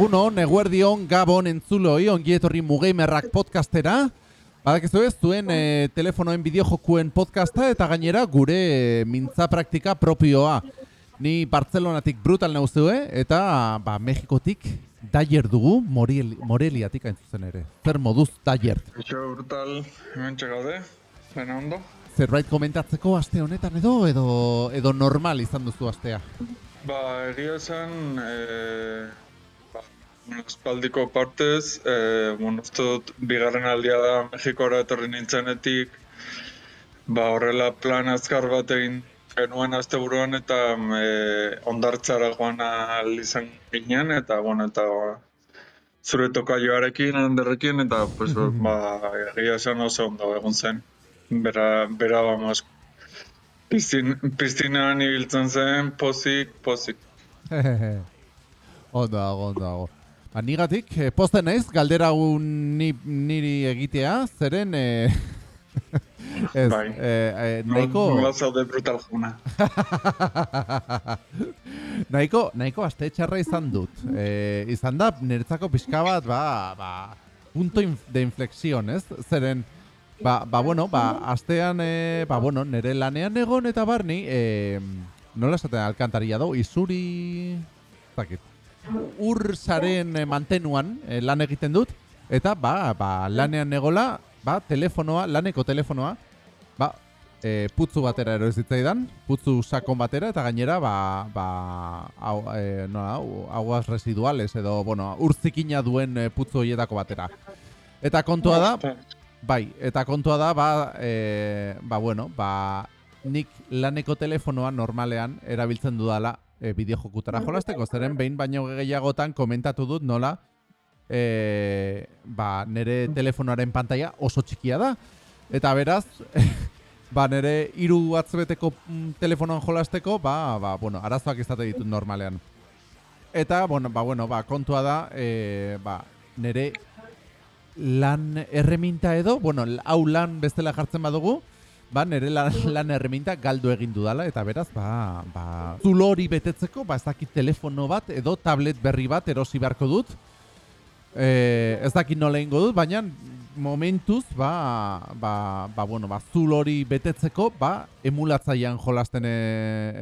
Egun hon, eguerdion, gabon, entzuloi, ongietorri mugeimerrak podcastera. Badakizu ez, zuen e, telefonoen bideojokuen podcasta eta gainera gure e, mintza praktika propioa. Ni Bartzelonatik brutal nauzue eta ba, Mexikotik daier dugu Morel, Moreliatik hain zuzen ere. Zer moduz daier. Itxo brutal hemen txegaude, baina ondo. Zerbait komentatzeko aste honetan edo edo edo normal izan duzu astea. Ba, egia esan, e, ba, espaldiko partez, e, bueno, uste dut bigarren aldia da Mexikora etorri nintzenetik, ba, horrela plan azkar bat egin genuen azte buruan eta e, ondartzara joan izan ginen, eta, bueno, eta ba, zure tokaioarekin, handerrekin, eta, pues, ba, egia esan oso ondo egun zen. Bera, bera, vamos, Piztin, piztinan ibiltzen zen, pozik, pozik. ondo dago, ondo dago. Ba, nigatik, eh, posten naiz, galdera ni, niri egitea, zeren... Eh, ez, Bai. eh, eh, nahiko... Nola zaude brutal juna. nahiko, nahiko aste txarra izan dut. Eh, izan da, niretzako pixka bat, ba, ba, punto inf de inflexión, ez? Zeren, ba, ba bueno, ba, astean, eh, ba, bueno, nire lanean egon eta barni, eh, nola esaten alkantaria dau, izuri... Zakit. Ur saren eh, mantenuan eh, lan egiten dut, eta ba, ba, lanean negola, ba, telefonoa, laneko telefonoa, ba, e, putzu batera ero zitzaidan, putzu sakon batera, eta gainera, ba, ba, hau, e, nola, aguas residuales, edo, bueno, urzikina duen putzu horietako batera. Eta kontua da, bai, eta kontua da, ba, e, ba, bueno, ba, nik laneko telefonoa normalean erabiltzen dudala e, bideojokutara jolasteko, zeren behin baino gehiagotan komentatu dut nola, e, ba, nire telefonoaren pantalla oso txikia da. Eta beraz, ba, nire hiru atzbeteko mm, telefonoan jolasteko, ba, ba, bueno, arazoak izate ditut normalean. Eta, bueno, ba, bueno, ba, kontua da, e, ba, nire lan erreminta edo, bueno, hau lan bestela jartzen badugu, ba, nire lan, lan erreminta galdu egin dudala, eta beraz, ba, ba, zulo hori betetzeko, ba, ez dakit telefono bat edo tablet berri bat erosi beharko dut, e, ez dakit nola ingo dut, baina momentuz, ba, ba, ba, bueno, ba, zul hori betetzeko, ba, emulatzaian jolasten e,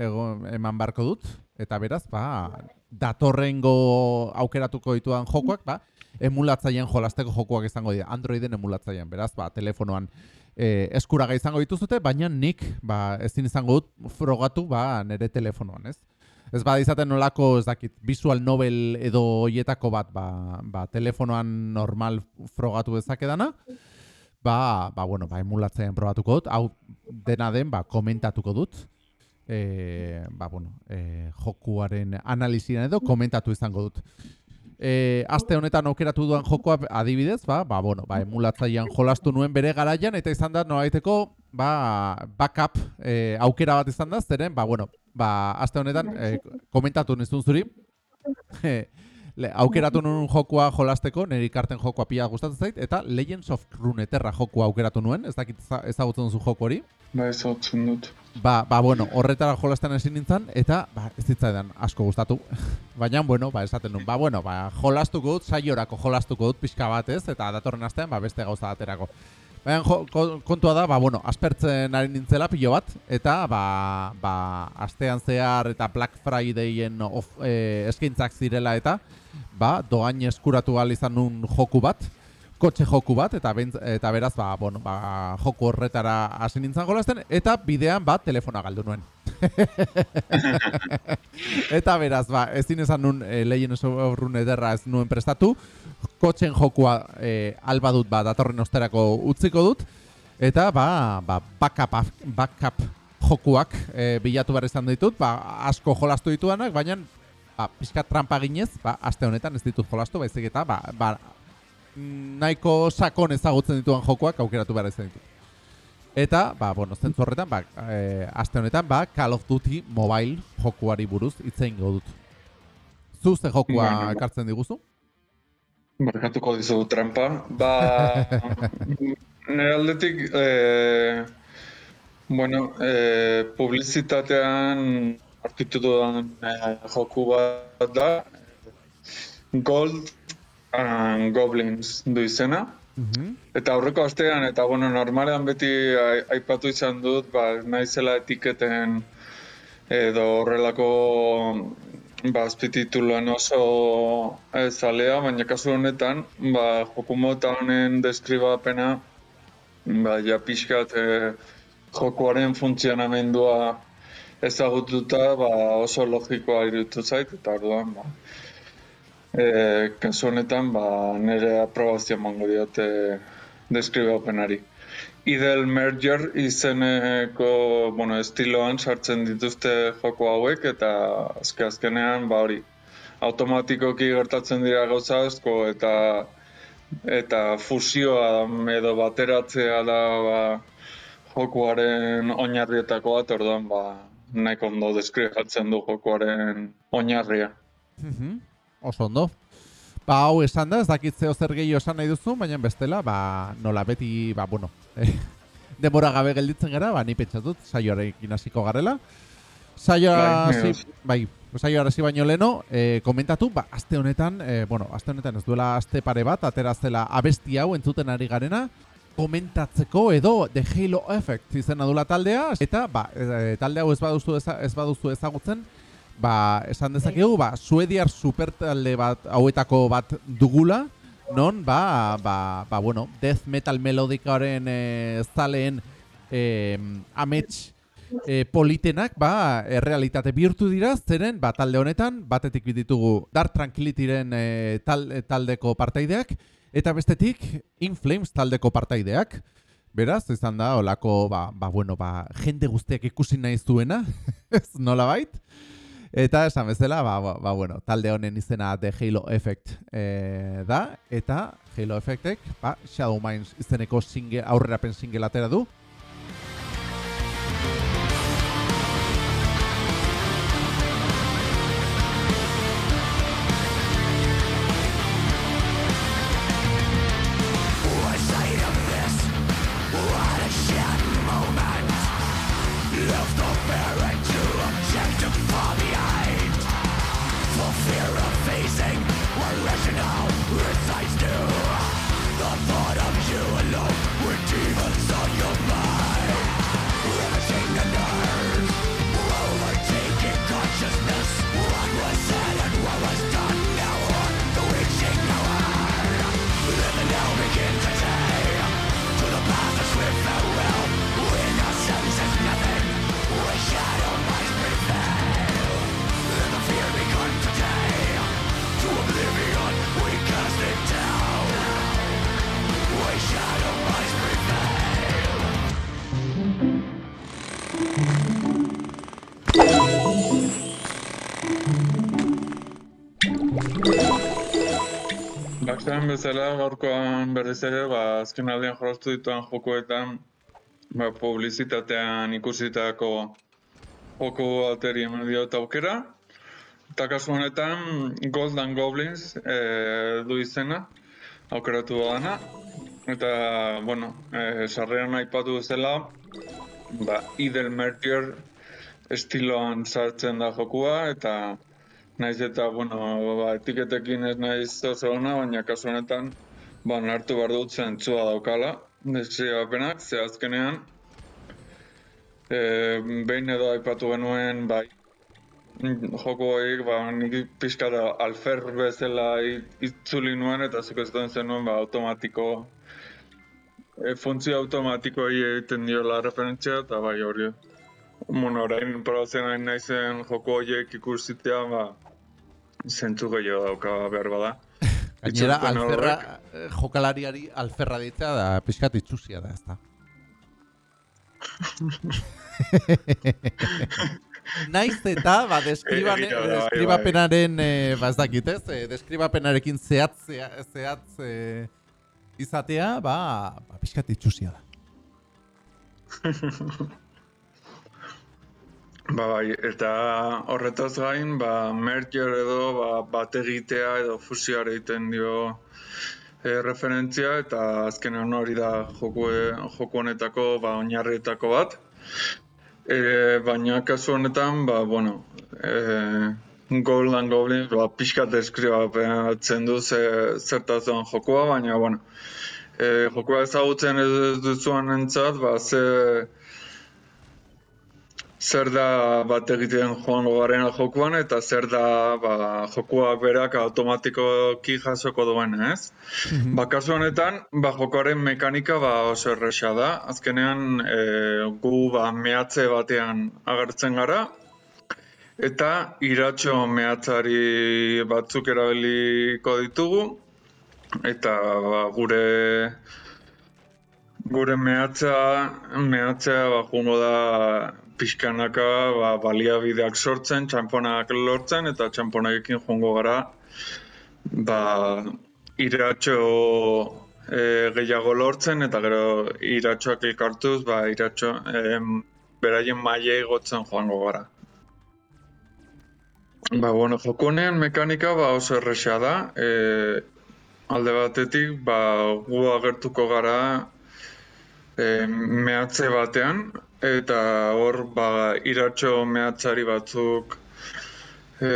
ego, eman beharko dut, eta beraz, ba, datorrengo aukeratuko dituan jokoak, ba, emulatzaian jolasteko jokoak izango dira, Androiden emulatzaian, beraz, ba, telefonoan e, eskuraga izango dituzute, baina nik, ba, ezin izango dut frogatu, ba, nire telefonoan, ez? Ez bada izaten nolako, ez dakit, visual novel edo hoietako bat, ba, ba, telefonoan normal frogatu dezakedana, ba, ba, bueno, ba, emulatzean probatuko dut, hau dena den, ba, komentatuko dut, e, ba, bueno, e, jokuaren analizian edo komentatu izango dut. E, aste honetan aukeratu duan jokoa adibidez, ba, ba, bueno, ba, emulatzaian jolastu nuen bere garaian, eta izan da nolaiteko ba, backup e, aukera bat izan da, zeren, ba, bueno, ba, aste honetan e, komentatu nizun zuri, Le, aukeratu nuen jokoa jolasteko, niri karten jokoa pila gustatzen zait, eta Legends of Runeterra jokoa aukeratu nuen, ez dakit eza- ezagutzen duzu joko hori. Ba, ez hotzen dut. Ba, ba, bueno, horretara jolasten ezin nintzen, eta, ba, ez zitzaidan asko gustatu. Baina, bueno, ba, esaten nuen, ba, bueno, ba, jolastuko dut, saiorako jolastuko dut pixka bat ez, eta datorren astean, ba, beste gauza baterako. Baina, kontua da, ba, bueno, aspertzen ari nintzela pilo bat, eta, ba, ba, astean zehar eta Black Fridayen of, e, eskaintzak zirela eta, ba, doain eskuratu izan nun joku bat, kotxe joku bat, eta, bentz, eta beraz, ba, bueno, ba, joku horretara hasi nintzen jolasten, eta bidean, ba, telefona galdu nuen. eta beraz, ba, ezin esan nun e, Legends of Runeterra ez nuen prestatu, kotxen jokua e, alba dut, ba, datorren osterako utziko dut, eta, ba, ba backup, backup jokuak e, bilatu behar izan ditut, ba, asko jolastu ditudanak, baina ba, pixka trampa ginez, ba, aste honetan ez ditut jolastu, baizik eta, ba, ba, nahiko sakon ezagutzen dituan jokoak aukeratu behar izan ditut. Eta, ba, bueno, zentzu horretan, ba, e, aste honetan, ba, Call of Duty Mobile jokuari buruz hitz egingo dut. Zu ze jokua ekartzen diguzu? Barkatuko dizu trampa. Ba, nire aldetik, e, bueno, e, publizitatean arkitu dudan e, joku bat da. Gold and Goblins du izena. Mhm. Eta aurreko astean, eta bueno, normalean beti ai- aipatu izan dut, ba, naizela etiketen edo horrelako ba, azpitituluan oso zalea, baina kasu honetan, ba, joku mota honen deskribapena, ba, ja pixkat e, jokuaren funtzionamendua ezagututa, ba, oso logikoa iruditu zait, eta orduan, ba, e, kasu honetan, ba, nire aprobazio emango diote deskribapenari. Idel Merger izeneko, bueno, estiloan sartzen dituzte joko hauek, eta azke azkenean, ba hori, automatikoki gertatzen dira gauza asko, eta eta fusioa edo bateratzea da ba, jokuaren oinarrietako bat, orduan ba, nahiko ondo deskribatzen du jokuaren oinarria. Mhm. Oso ondo. Ba, hau esan da, ez dakit zeo zer gehiago esan nahi duzu, baina bestela, ba, nola beti, ba, bueno, demora gabe gelditzen gara, ba, ni pentsatut, saioarekin hasiko garela. Saioa Bai, hasi, bai. saioa hasi baino leno, e, komentatu, ba, aste honetan, e, bueno, aste honetan ez duela aste pare bat, atera zela abesti hau entzuten ari garena, komentatzeko edo The Halo Effect izena dula taldea, eta, ba, e, talde hau ez baduzu, ez baduzu ezagutzen, ba, esan dezakegu, ba, suediar supertalde bat, hauetako bat dugula, non, ba, ba, ba bueno, death metal melodikaren e, zaleen e, amets e, politenak, ba, errealitate bihurtu dira, zeren, ba, talde honetan, batetik ditugu Dark Tranquilityren e, tal, taldeko partaideak, eta bestetik In Flames taldeko partaideak. Beraz, izan da, olako, ba, ba, bueno, ba, jende guztiak ikusi nahi zuena, ez nola bait. Eta esan bezala, ba, ba, ba, bueno, talde honen izena The Halo Effect e, da, eta Halo Effectek, ba, Shadow Mines izeneko single, aurrerapen single atera du. Baksan bezala gaurkoan berriz ere, ba, azken aldean jolastu dituan jokoetan, ba, publizitatean ikusitako joko alteri eman diot aukera. Eta kasu honetan, Gold and Goblins e, du izena, aukeratu dana. Eta, bueno, e, sarrean aipatu bezala, ba, Idel Merger estiloan sartzen da jokua, eta Naiz eta, bueno, ba, etiketekin ez naiz oso ona, baina kasu honetan, ba, nartu behar dut zentzua daukala, deskribapenak, ze azkenean, e, behin edo aipatu genuen, bai, joko horiek, ba, nik pixka da alfer bezala it- itzuli nuen, eta zuk ez zenuen, ba, automatiko, e, funtzio automatikoei egiten diola referentzia, eta bai hori. Bueno, orain probatzen ari naizen joko horiek ikusitea, ba, zentzu gehiago dauka behar bada. Gainera, alferra, horrek. eh, jokalariari alferra ditzea da pixkat itxusia da, ezta. Naiz eta, ba, deskriban, Egia da, bai, deskribapenaren, eh, ba, ez dakit ez, eh, deskribapenarekin zehatzea, zehatz eh, izatea, ba, ba, pixkat itxusia da. Ba, bai, eta horretaz gain, ba, merger edo ba, bat egitea edo fusioare egiten dio e, referentzia eta azkenean hori da joku, joku honetako ba, oinarrietako bat. E, baina kasu honetan, ba, bueno, e, Golden Goblin, ba, pixka deskribatzen du ze, zertazuan jokua, baina, bueno, e, jokua ezagutzen ez duzuan entzat, ba, ze, zer da bat egiten joango garen jokuan, eta zer da ba, jokua berak automatikoki jasoko duen, ez? ba, kasu honetan, ba, jokoaren mekanika ba, oso erresa da. Azkenean, e, gu ba, mehatze batean agertzen gara, eta iratxo mehatzari batzuk erabiliko ditugu eta ba, gure gure mehatza mehatzea ba jungo da pixkanaka ba, baliabideak sortzen, txamponak lortzen eta txamponakekin jungo gara ba iratxo e, gehiago lortzen eta gero iratxoak elkartuz ba iratxo e, beraien maile gotzen joango gara. Ba, bueno, jokunean mekanika ba, oso erresa da. E, alde batetik, ba, gu agertuko gara e, mehatze batean, eta hor ba, iratxo mehatzari batzuk e,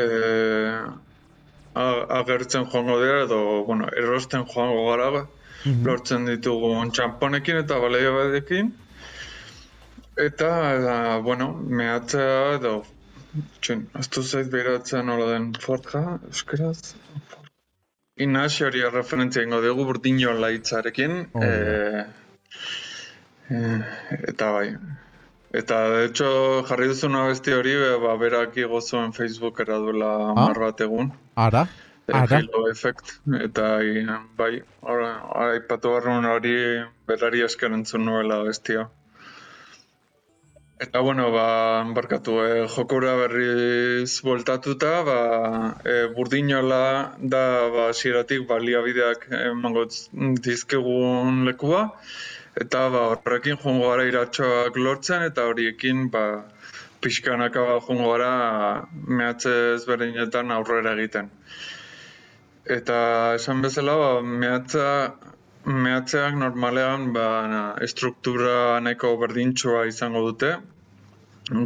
agertzen joango dira, edo bueno, erosten joango gara, mhm. lortzen ditugu txamponekin eta baleia batekin. Eta, bueno, mehatzea edo Txen, aztu zait behiratzen nola den forja, euskeraz? Inaxi hori referentzia ingo dugu burdino laitzarekin. Oh, e, e, eta bai. Eta, de hecho, jarri duzuna besti hori, ba, berak igozuen Facebook era duela ah? mar bat egun. Ara? E, Ara? Halo Effect. Eta, bai, ipatu barrun hori berari eskerentzun nuela bestia. Eta bueno, ba, barkatu, eh, jokura berriz voltatuta, ba, eh, burdinola da ba, sieratik baliabideak emango dizkegun lekua, eta ba, horrekin joango gara iratxoak lortzen, eta horiekin ba, pixkanaka ba, joango gara mehatze ezberdinetan aurrera egiten. Eta esan bezala, ba, mehatza Mehatzeak normalean ba, estruktura nahiko berdintxoa izango dute.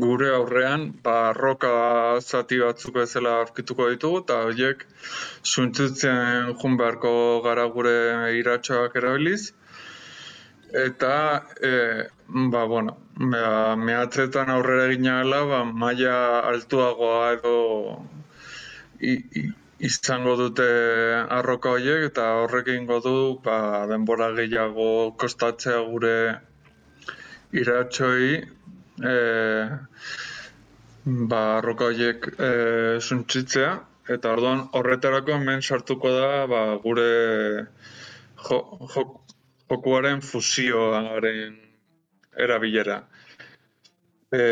Gure aurrean, ba, roka zati batzuk bezala aurkituko ditugu, eta horiek suntzitzen jun beharko gara gure iratxoak erabiliz. Eta, e, ba, bueno, ba, mehatzetan aurrera egin ba, maia altuagoa edo izango dute arroka horiek eta horrek egingo du ba, denbora gehiago kostatzea gure iratxoi e, ba, arroka horiek e, suntsitzea. Eta orduan horretarako hemen sartuko da ba, gure jo, jo, jokuaren fusioaren erabilera. E,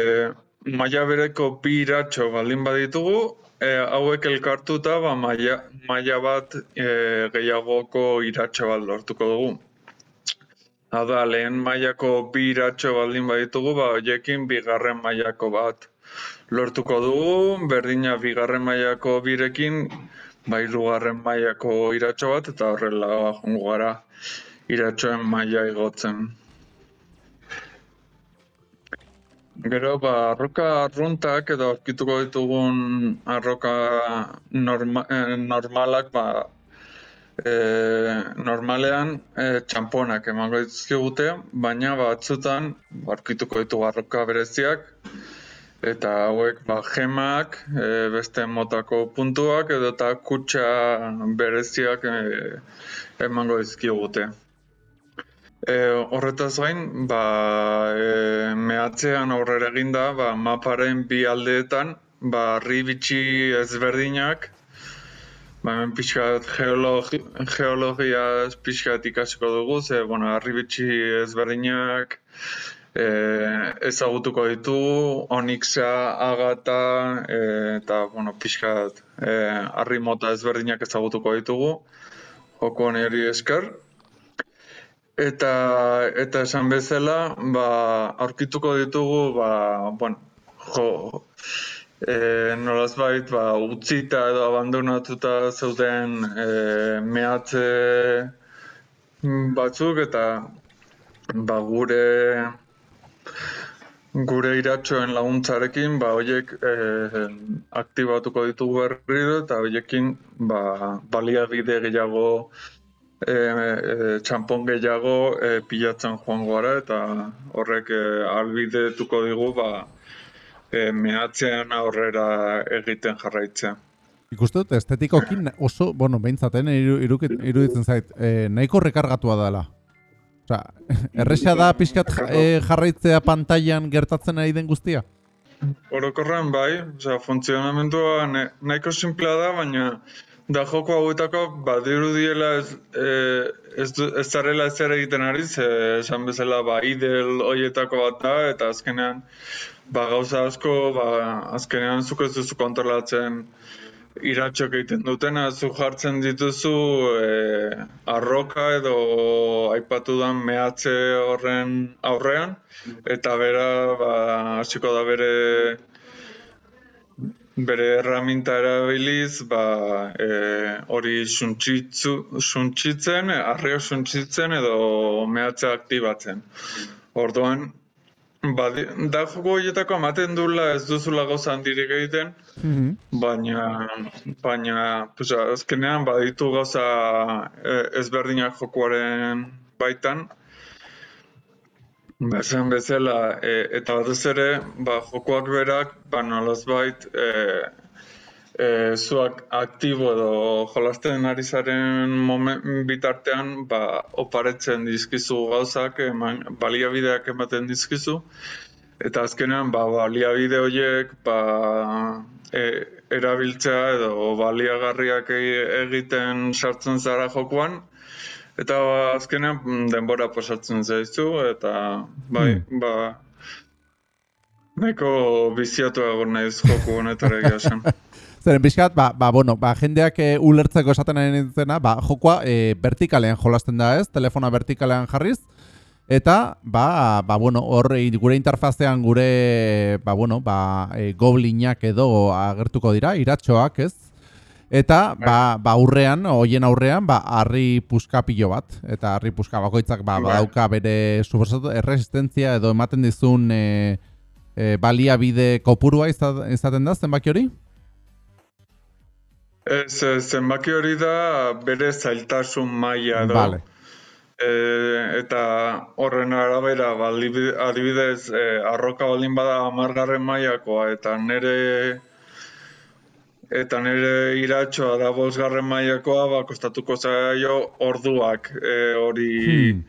maia bereko bi iratxo baldin baditugu, e, hauek elkartuta ba, maia, maia bat e, gehiagoko iratxo bat lortuko dugu. Hada, lehen mailako bi iratxo baldin baditugu, ba, hoiekin bigarren mailako bat lortuko dugu, berdina bigarren mailako birekin, ba, mailako iratxo bat, eta horrela jongo gara iratxoen maila igotzen. Gero, ba, arroka arruntak edo aurkituko ditugun arroka norma, eh, normalak, ba, eh, normalean eh, txamponak emango dizkigute, baina batzutan ba, aurkituko ditugu arroka bereziak, eta hauek ba, gemak, eh, beste motako puntuak edo eta kutsa bereziak eh, emango dizkigute. E, horretaz gain, ba, e, mehatzean aurrera eginda, ba, maparen bi aldeetan, ba, ribitxi ezberdinak, ba, hemen pixkat geologi, geologia pixkat ikasiko dugu, ze, bueno, arribitxi ezberdinak e, ezagutuko ditu, onixa, agata, e, eta, bueno, pixkat e, arri mota ezberdinak ezagutuko ditugu, joko hori esker, Eta eta esan bezala, ba, aurkituko ditugu, ba, bueno, jo, e, nolaz bait, ba, utzita edo abandonatuta zeuden e, mehatze batzuk, eta ba, gure gure iratxoen laguntzarekin, ba, hoiek eh, aktibatuko ditugu berriro eta hoiekin ba, baliabide gehiago, e, e, txampon gehiago e, pilatzen joango gara eta horrek e, albidetuko digu ba, e, mehatzean aurrera egiten jarraitzea. Ikuste dut, estetikokin oso, bueno, behintzaten, iruditzen zait, e, nahiko rekargatua dela. Osa, erresa da pixkat eh, jarraitzea pantailan gertatzen ari den guztia? Orokorran bai, oza, funtzionamendua nahiko simplea da, baina da joko hauetako badiru diela ez, e, ez, zarela ez egiten ari, ze esan bezala ba, idel hoietako bat da, eta azkenean ba, gauza asko, ba, azkenean zuko ez duzu kontrolatzen iratxok egiten dutena, zu jartzen dituzu e, arroka edo aipatu dan mehatze horren aurrean, eta bera ba, hasiko da bere bere erraminta erabiliz ba, e, hori suntsitzen, arreo suntsitzen edo mehatze aktibatzen. Orduan, Ba, da joko horietako ematen dula ez duzula gauza handirik egiten, mhm. baina, baina, pues, azkenean baditu gauza e, ezberdinak jokoaren baitan, ba, esan bezala, e, eta batez ere, ba, jokoak berak, ba, nolaz bait, e, e, zuak aktibo edo jolasten ari zaren bitartean ba, oparetzen dizkizu gauzak, eman, baliabideak ematen dizkizu, eta azkenean ba, baliabide horiek ba, e, erabiltzea edo baliagarriak egiten sartzen zara jokuan, eta ba, azkenean mm, denbora posatzen zaizu, eta bai, hmm. ba, Nahiko biziatu egon naiz joku honetara egia Zeren pixkat, ba, ba, bueno, ba, jendeak e, ulertzeko esaten ari nintzena, ba, jokoa e, vertikalean jolasten da ez, telefona vertikalean jarriz, eta, ba, ba, bueno, hor gure interfazean gure, ba, bueno, ba, e, goblinak edo agertuko dira, iratxoak ez, eta, ba, ba, aurrean, hoien aurrean, ba, harri puskapillo bat, eta harri puska bakoitzak, ba, bai. badauka bere, suposatu, erresistentzia edo ematen dizun, e, e, baliabide kopurua izaten da, zenbaki hori? Ez, zenbaki hori da bere zailtasun maila edo. Vale. E, eta horren arabera, ba, adibidez, e, arroka baldin bada amargarren mailakoa eta nere eta nere iratxoa da bosgarren mailakoa, ba, kostatuko zaio orduak e, hori hmm.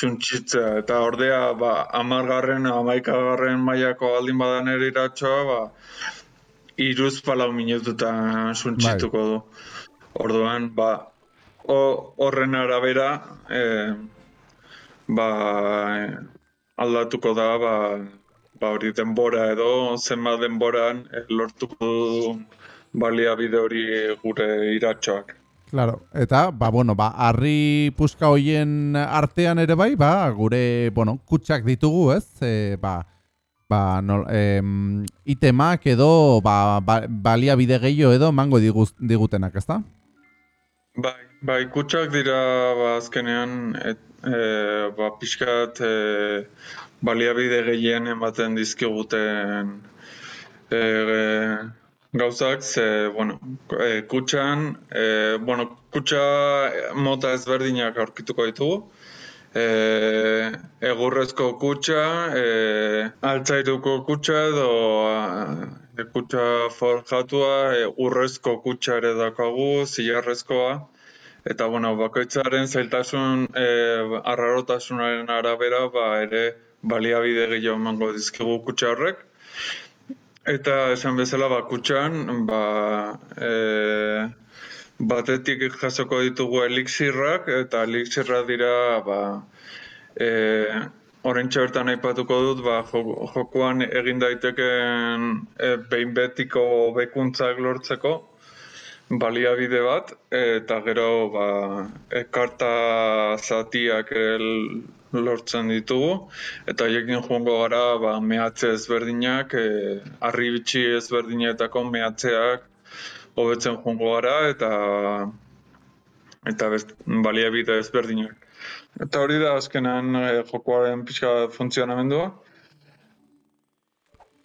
suntxitzea. Eta ordea, ba, amargarren, amaikagarren mailakoa baldin bada nere iratxoa, ba, iruz palau minututan suntzituko bai. du. Orduan, ba, horren arabera, e, ba, aldatuko da, ba, ba hori denbora edo, zenba denboran e, lortuko du baliabide hori gure iratxoak. Claro, eta, ba, bueno, ba, arri puska hoien artean ere bai, ba, gure, bueno, kutsak ditugu, ez? E, ba, ba, nol, em, itemak edo ba, ba, balia bide gehiago edo mango diguz, digutenak, ezta? Bai, bai, kutsak dira ba, azkenean et, e, ba, pixkat e, balia bide gehien ematen dizkiguten e, e, gauzak, ze, bueno, e, kutsan, e, bueno, kutsa mota ezberdinak aurkituko ditugu, e, egurrezko kutsa, e, altzairuko kutsa edo e, kutsa forjatua, e, urrezko kutsa ere dakagu, zilarrezkoa. Eta, bueno, bakoitzaren zailtasun e, arrarotasunaren arabera, ba, ere baliabide gehiago emango dizkigu kutsa horrek. Eta esan bezala, ba, kutsan, ba, e, batetik jasoko ditugu elixirrak, eta elixirrak dira, ba, e, Horentxe bertan aipatuko dut, ba, jokoan egin daiteken e, behin betiko bekuntzak lortzeko baliabide bat, eta gero ba, ekarta zatiak lortzen ditugu, eta horiekin joango gara ba, mehatze ezberdinak, e, arri bitxi ezberdinetako mehatzeak hobetzen joango gara eta eta best, baliabide ezberdinak. Eta hori da azkenan e, jokoaren pixka funtzionamendua.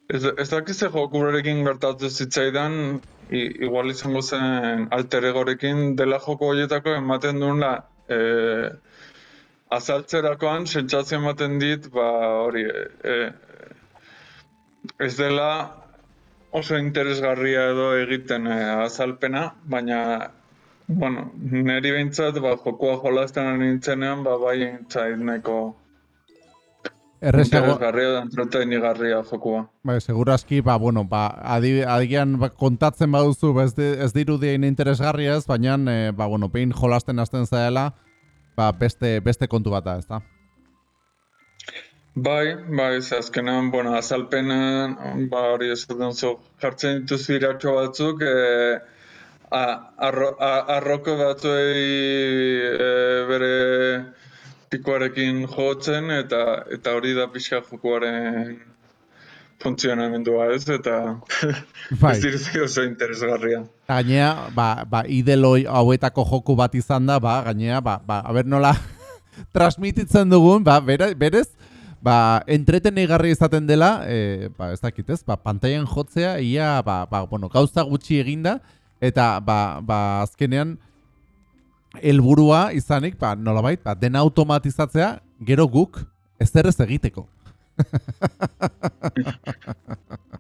Ez, ez dakiz ze jokurekin gertatu zitzaidan, i, igual izango zen alter egorekin dela joko horietako ematen duela e, azaltzerakoan sentsazio ematen dit, ba hori, e, ez dela oso interesgarria edo egiten e, azalpena, baina bueno, niri behintzat ba, jokoa jolazten ari nintzenean, ba, bai entzait nahiko Errezago, interesgarria da entretenigarria jokua. bai, segurazki, ba, bueno, ba, adi, adigian ba, kontatzen baduzu, ba, ez, di, ez dirudien interesgarria ez, baina, e, ba, bueno, pein jolasten hasten zaela, ba, beste, beste kontu bata, ez da? Bai, bai, ze azkenean, bueno, azalpenan, ba, hori esaten zu, jartzen dituzu iratxo batzuk, e, a, arro, a, arroko batzuei e, bere pikoarekin jotzen, eta eta hori da pixka jokuaren funtzionamendua ez, eta Bai. ez direzi oso interesgarria. Gainea, ba, ba, ideloi hauetako joku bat izan da, ba, gainea, ba, ba, haber nola transmititzen dugun, ba, bere, berez, ba, entretenigarri izaten dela, e, ba, ez dakit ez, ba, pantailan jotzea, ia, ba, ba, bueno, gauza gutxi eginda, eta, ba, ba, azkenean, helburua izanik, ba, nolabait, ba, dena automatizatzea, gero guk, ez egiteko.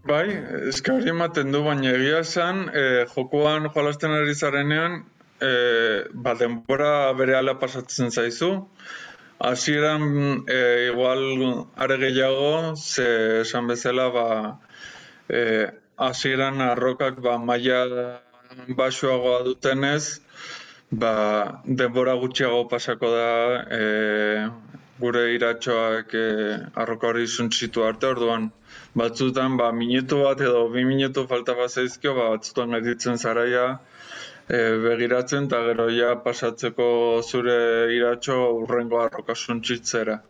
Bai, eske hori ematen du, baina egia esan, e, jokoan jolasten ari zarenean, e, ba, denbora bere pasatzen zaizu. Hasieran e, igual are gehiago, ze esan bezala, ba, e, hasieran arrokak ba, maila basuagoa dutenez, ba, denbora gutxiago pasako da e, gure iratxoak e, arroka hori suntzitu arte, orduan batzutan ba, minutu bat edo bi minutu falta bat zaizkio, ba, batzutan gelditzen zaraia e, begiratzen eta gero ja pasatzeko zure iratxo urrengo arroka suntzitzera.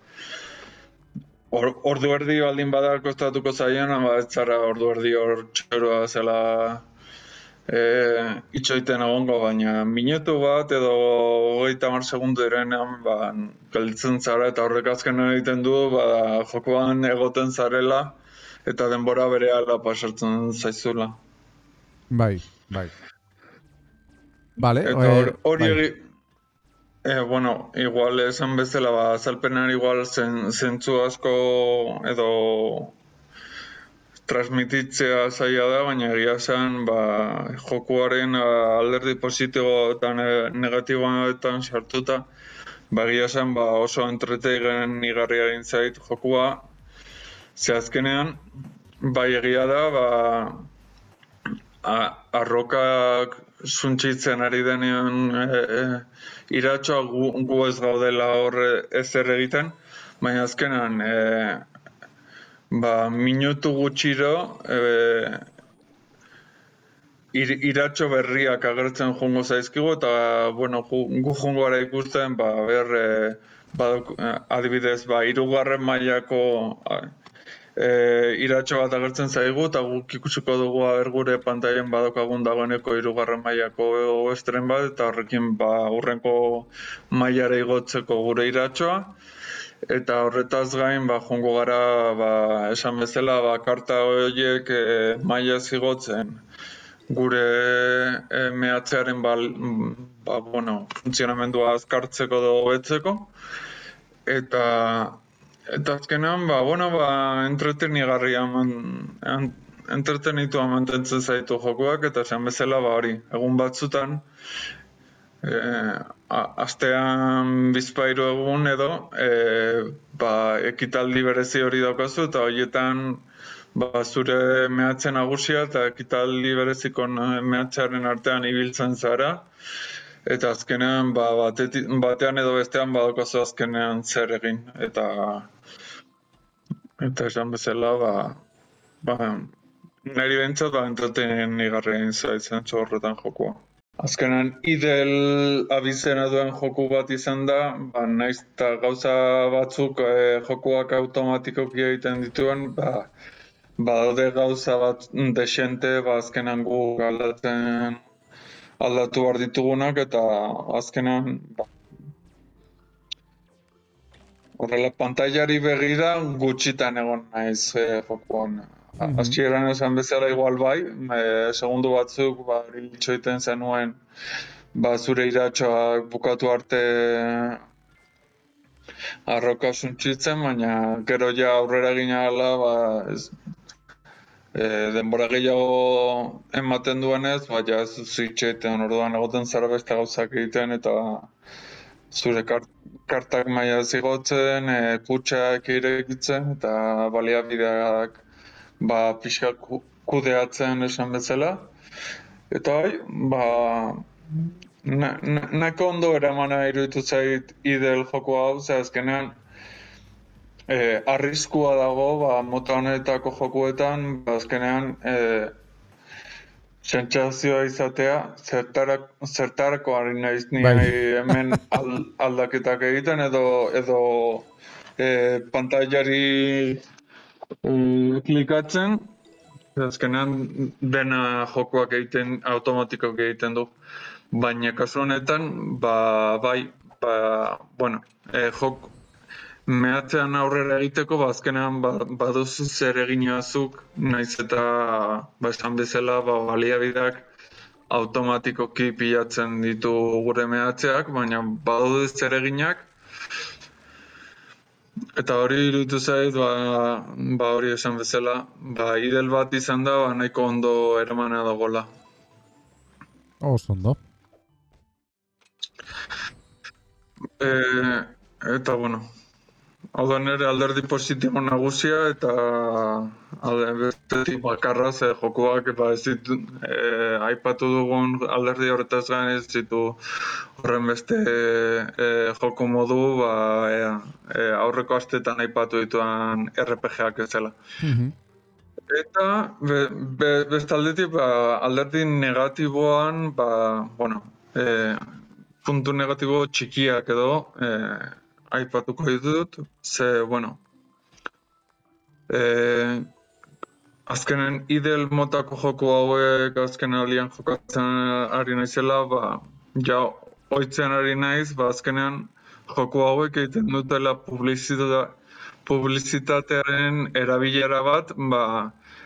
Or, ordu erdi baldin bada kostatuko zaien, ba, ez zara ordu erdi hor txoroa zela e, itxoiten egongo, baina minutu bat edo hogeita mar segundu direnean ba, gelditzen zara eta horrek azkenean egiten du ba, jokoan egoten zarela eta denbora bere ala pasatzen zaizula. Bai, bai. Vale, Eta eh, hori bai. egi... Eh, bueno, igual esan bezala, ba, azalpenan igual zen, zentzu asko edo transmititzea zaila da, baina egia esan ba, jokuaren alderdi positibo eta ne- negatiboetan sartuta, ba, egia esan ba, oso entretegen igarria egin zait jokua, ze azkenean, bai egia da, ba, a- arrokak suntsitzen ari denean e, e, iratxoa gu, gu ez gaudela horre ezer egiten, baina azkenan e, ba, minutu gutxiro e, ir, iratxo berriak agertzen jongo zaizkigu eta bueno, gu jongo gara ikusten ba, ber, e, baduk, eh, adibidez ba, irugarren mailako e, iratxo bat agertzen zaigu eta guk ikusiko dugu aber gure pantailan badokagun dagoeneko hirugarren mailako western bat eta horrekin ba urrenko mailara igotzeko gure iratxoa eta horretaz gain ba jongo gara ba esan bezala ba karta horiek e, maila zigotzen. Gure e, mehatzearen ba, ba, bueno, funtzionamendua azkartzeko edo hobetzeko. Eta eta azkenean ba bueno ba entretenigarria man, en, entretenitua mantentzen zaitu jokoak eta esan bezala ba hori egun batzutan a- astean bizpairu egun edo eh, ba, ekitaldi berezi hori daukazu eta horietan ba, zure mehatzen nagusia eta ekitaldi bereziko mehatzearen artean ibiltzen zara eta azkenean ba, bateti, batean edo bestean badaukazu azkenean zer egin eta eta esan bezala ba, ba niri bentsat ba entretenen igarrein zaitzen horretan jokua. Azkenan idel abizena duen joku bat izan da, ba, naiz eta gauza batzuk eh, jokuak automatikoki egiten dituen, ba, badaude gauza bat desente, ba, azkenan gu aldatzen aldatu behar ditugunak, eta azkenan, ba, horrela pantailari begira gutxitan egon naiz eh, jokuan Mhm. hasieran esan bezala igual bai, e, segundu batzuk ba itxoiten zenuen ba zure iratxoak bukatu arte arroka suntsitzen, baina gero ja aurrera gina gala, ba ez, e, denbora gehiago ematen duenez, ba ja ez duzu itxoiten, orduan egoten zara beste gauzak egiten eta zure kart, kartak maila zigotzen, e, kutsak irekitzen eta baliabideak ba pixka ku- kudeatzen esan bezala. Eta bai, ba, na- na- nahiko ondo eramana iruditu zait idel joko hau, ze azkenean e, arriskua dago, ba, mota honetako jokuetan, ba, azkenean e, sentsazioa izatea, zertarak, zertarako ari naiz ni Bai. hemen al, aldaketak egiten edo edo e, pantailari e, klikatzen, azkenean dena jokoak egiten automatikoak egiten du. Baina kasu honetan, ba, bai, ba, bueno, e, jok, mehatzean aurrera egiteko, ba, azkenean ba, baduzu zer eginazuk, naiz eta, ba, esan bezala, ba, baliabideak automatikoki pilatzen ditu gure mehatzeak, baina badaude zer eginak, Eta hori iruditu zait, ba, ba hori esan bezala, ba idel bat izan da, ba nahiko ondo eramana dagola. Oso ondo. E, eta bueno, hau da nire alderdi positibo nagusia eta alde bestetik bakarra ze jokoak ba ez ditu e, aipatu dugun alderdi horretaz gain ez ditu horren beste e, joko modu ba ea, e, aurreko astetan aipatu dituan RPG-ak ezela. Mhm. Eta be, be, bestaldetik ba, alderdi negatiboan ba, bueno, e, puntu negatibo txikiak edo e, aipatuko ditut, ze, bueno, e, azkenen idel motako joko hauek azken aldian jokatzen ari naizela, ba, ja, oitzen ari naiz, ba, azkenean joko hauek egiten dutela publizita, publizitatearen erabilera bat, ba,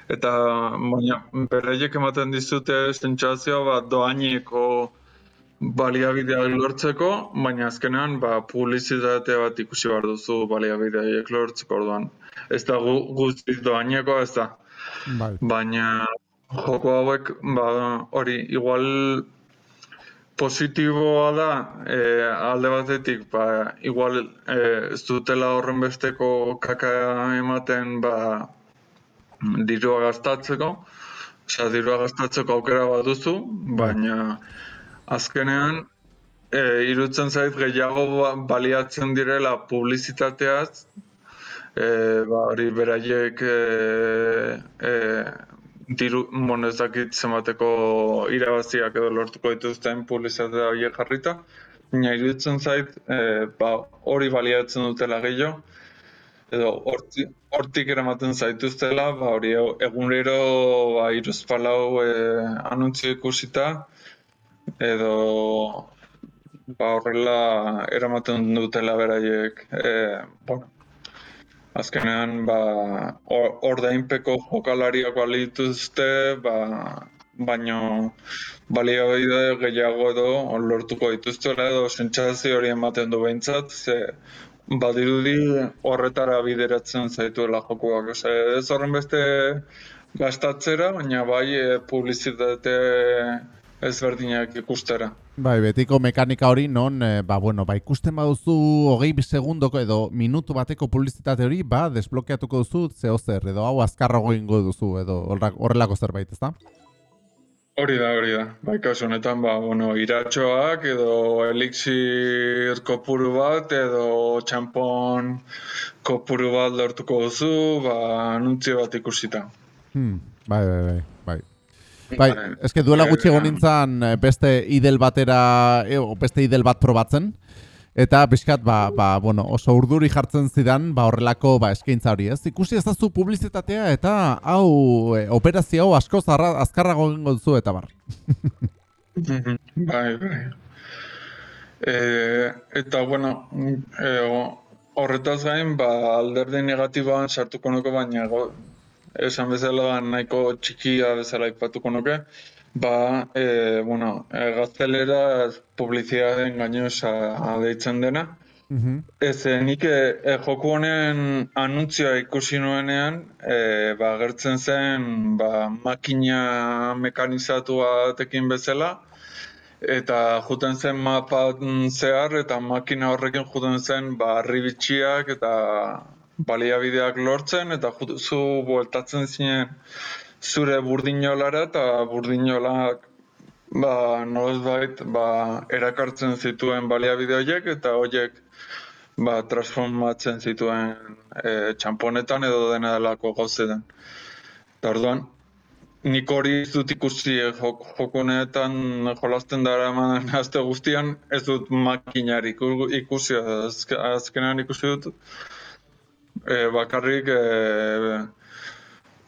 eta baina beraiek ematen dizute sentsazioa ba, doaineko baliabideak lortzeko, baina azkenean ba, publizitate bat ikusi behar duzu baliabideak lortzeko orduan. Ez da gu, guztiz doaineko, ez da. Bai. Baina joko hauek, ba, hori, igual positiboa da, e, alde batetik, ba, igual e, ez dutela horren besteko kaka ematen, ba, dirua gastatzeko, osea, dirua gastatzeko aukera baduzu, baina azkenean e, irutzen zait gehiago ba- baliatzen direla publizitateaz, e, ba, hori beraiek e, e, diru, bueno, ez dakit zenbateko irabaziak edo lortuko dituzten publizitatea horiek jarrita, baina iruditzen zait e, ba, hori baliatzen dutela gehiago, edo hortik, hortik eramaten zaituztela, ba hori egunero ba hiruzpalau e, anuntzio ikusita edo ba horrela eramaten dutela beraiek e, bueno, azkenean ba or- ordainpeko jokalariak balituzte, ba baino baliabide gehiago edo lortuko dituztela edo sentsazio hori ematen du behintzat, ze badirudi horretara bideratzen zaituela jokoak. Ose, ez horren beste gastatzera, baina bai e, publizitate ezberdinak ikustera. Bai, betiko mekanika hori non, eh, ba, bueno, ba, ikusten baduzu hogei segundoko edo minutu bateko publizitate hori, ba, desblokeatuko duzu zeo zer, edo hau azkarrago ingo duzu, edo horrelako zerbait, ezta? Hori da, hori da. Bai, kasu honetan, ba, bueno, iratxoak edo elixir kopuru bat edo txampon kopuru bat lortuko duzu, ba, anuntzio bat ikusita. Hmm, bai, bai, bai, bai. Bai, Vale. eske duela gutxi egon nintzen eh, beste idel batera, eh, o beste idel bat probatzen, eta pixkat, ba, ba, bueno, oso urduri jartzen zidan, ba, horrelako, ba, eskaintza hori, ez? Ikusi ezazu publizitatea, eta hau, e, operazio hau asko zarra, azkarrago egingo duzu, eta bar. Bai, bai. E, eta, bueno, e, o- horretaz gain, ba, alderdi negatiboan sartuko nuke, baina go, esan bezala nahiko txikia bezala ipatuko nuke, ba, e, bueno, e, gaztelera publizitateen gainosa deitzen dena. Mhm. Ez, e, nik e, e, joku honen anuntzioa ikusi nuenean, e, ba, gertzen zen ba, makina mekanizatua batekin bezala, eta juten zen mapa zehar, eta makina horrekin juten zen ba, arribitxiak eta baliabideak lortzen, eta zu bueltatzen zinen zure burdinolara, eta burdinolak ba, nolazbait, ba, erakartzen zituen baliabide horiek, eta horiek ba, transformatzen zituen e, txamponetan edo dena delako gauzetan. Eta orduan, nik hori ez dut ikusi eh, jok, jokunetan jolasten dara eman azte guztian, ez dut makinari ikusi, azk, azkenean ikusi dut. E, bakarrik e,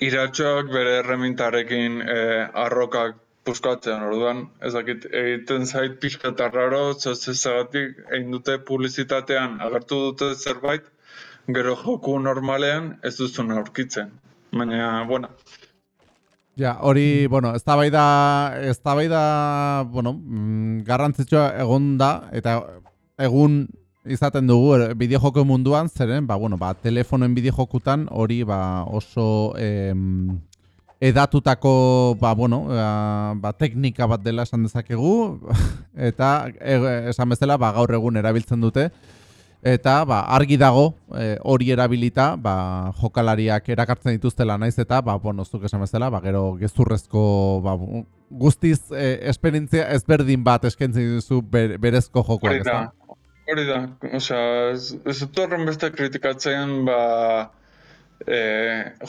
iratxoak bere erremintarekin e, arrokak puskatzen, orduan, ez dakit, egiten zait pixka eta raro, zazagatik egin dute publizitatean agertu dute zerbait, gero joku normalean ez duzun aurkitzen. Baina, bueno, Ja, hori, bueno, ez da, ez da, bueno, mm, garrantzitsua egon da, eta egun izaten dugu er, bideojoko munduan, zeren, ba, bueno, ba, telefonoen bideojokutan hori ba, oso em, edatutako, ba, bueno, ba, ba, teknika bat dela esan dezakegu, eta e, esan bezala, ba, gaur egun erabiltzen dute, Eta ba, argi dago e, hori erabilita ba, jokalariak erakartzen dituztela naiz eta ba, bueno, zuk esan bezala, ba, gero gezurrezko ba, guztiz e, esperientzia ezberdin bat eskentzen duzu ber, berezko jokoak. Hori da, hori. Osea, ez, ez dut horren beste kritikatzen ba, e,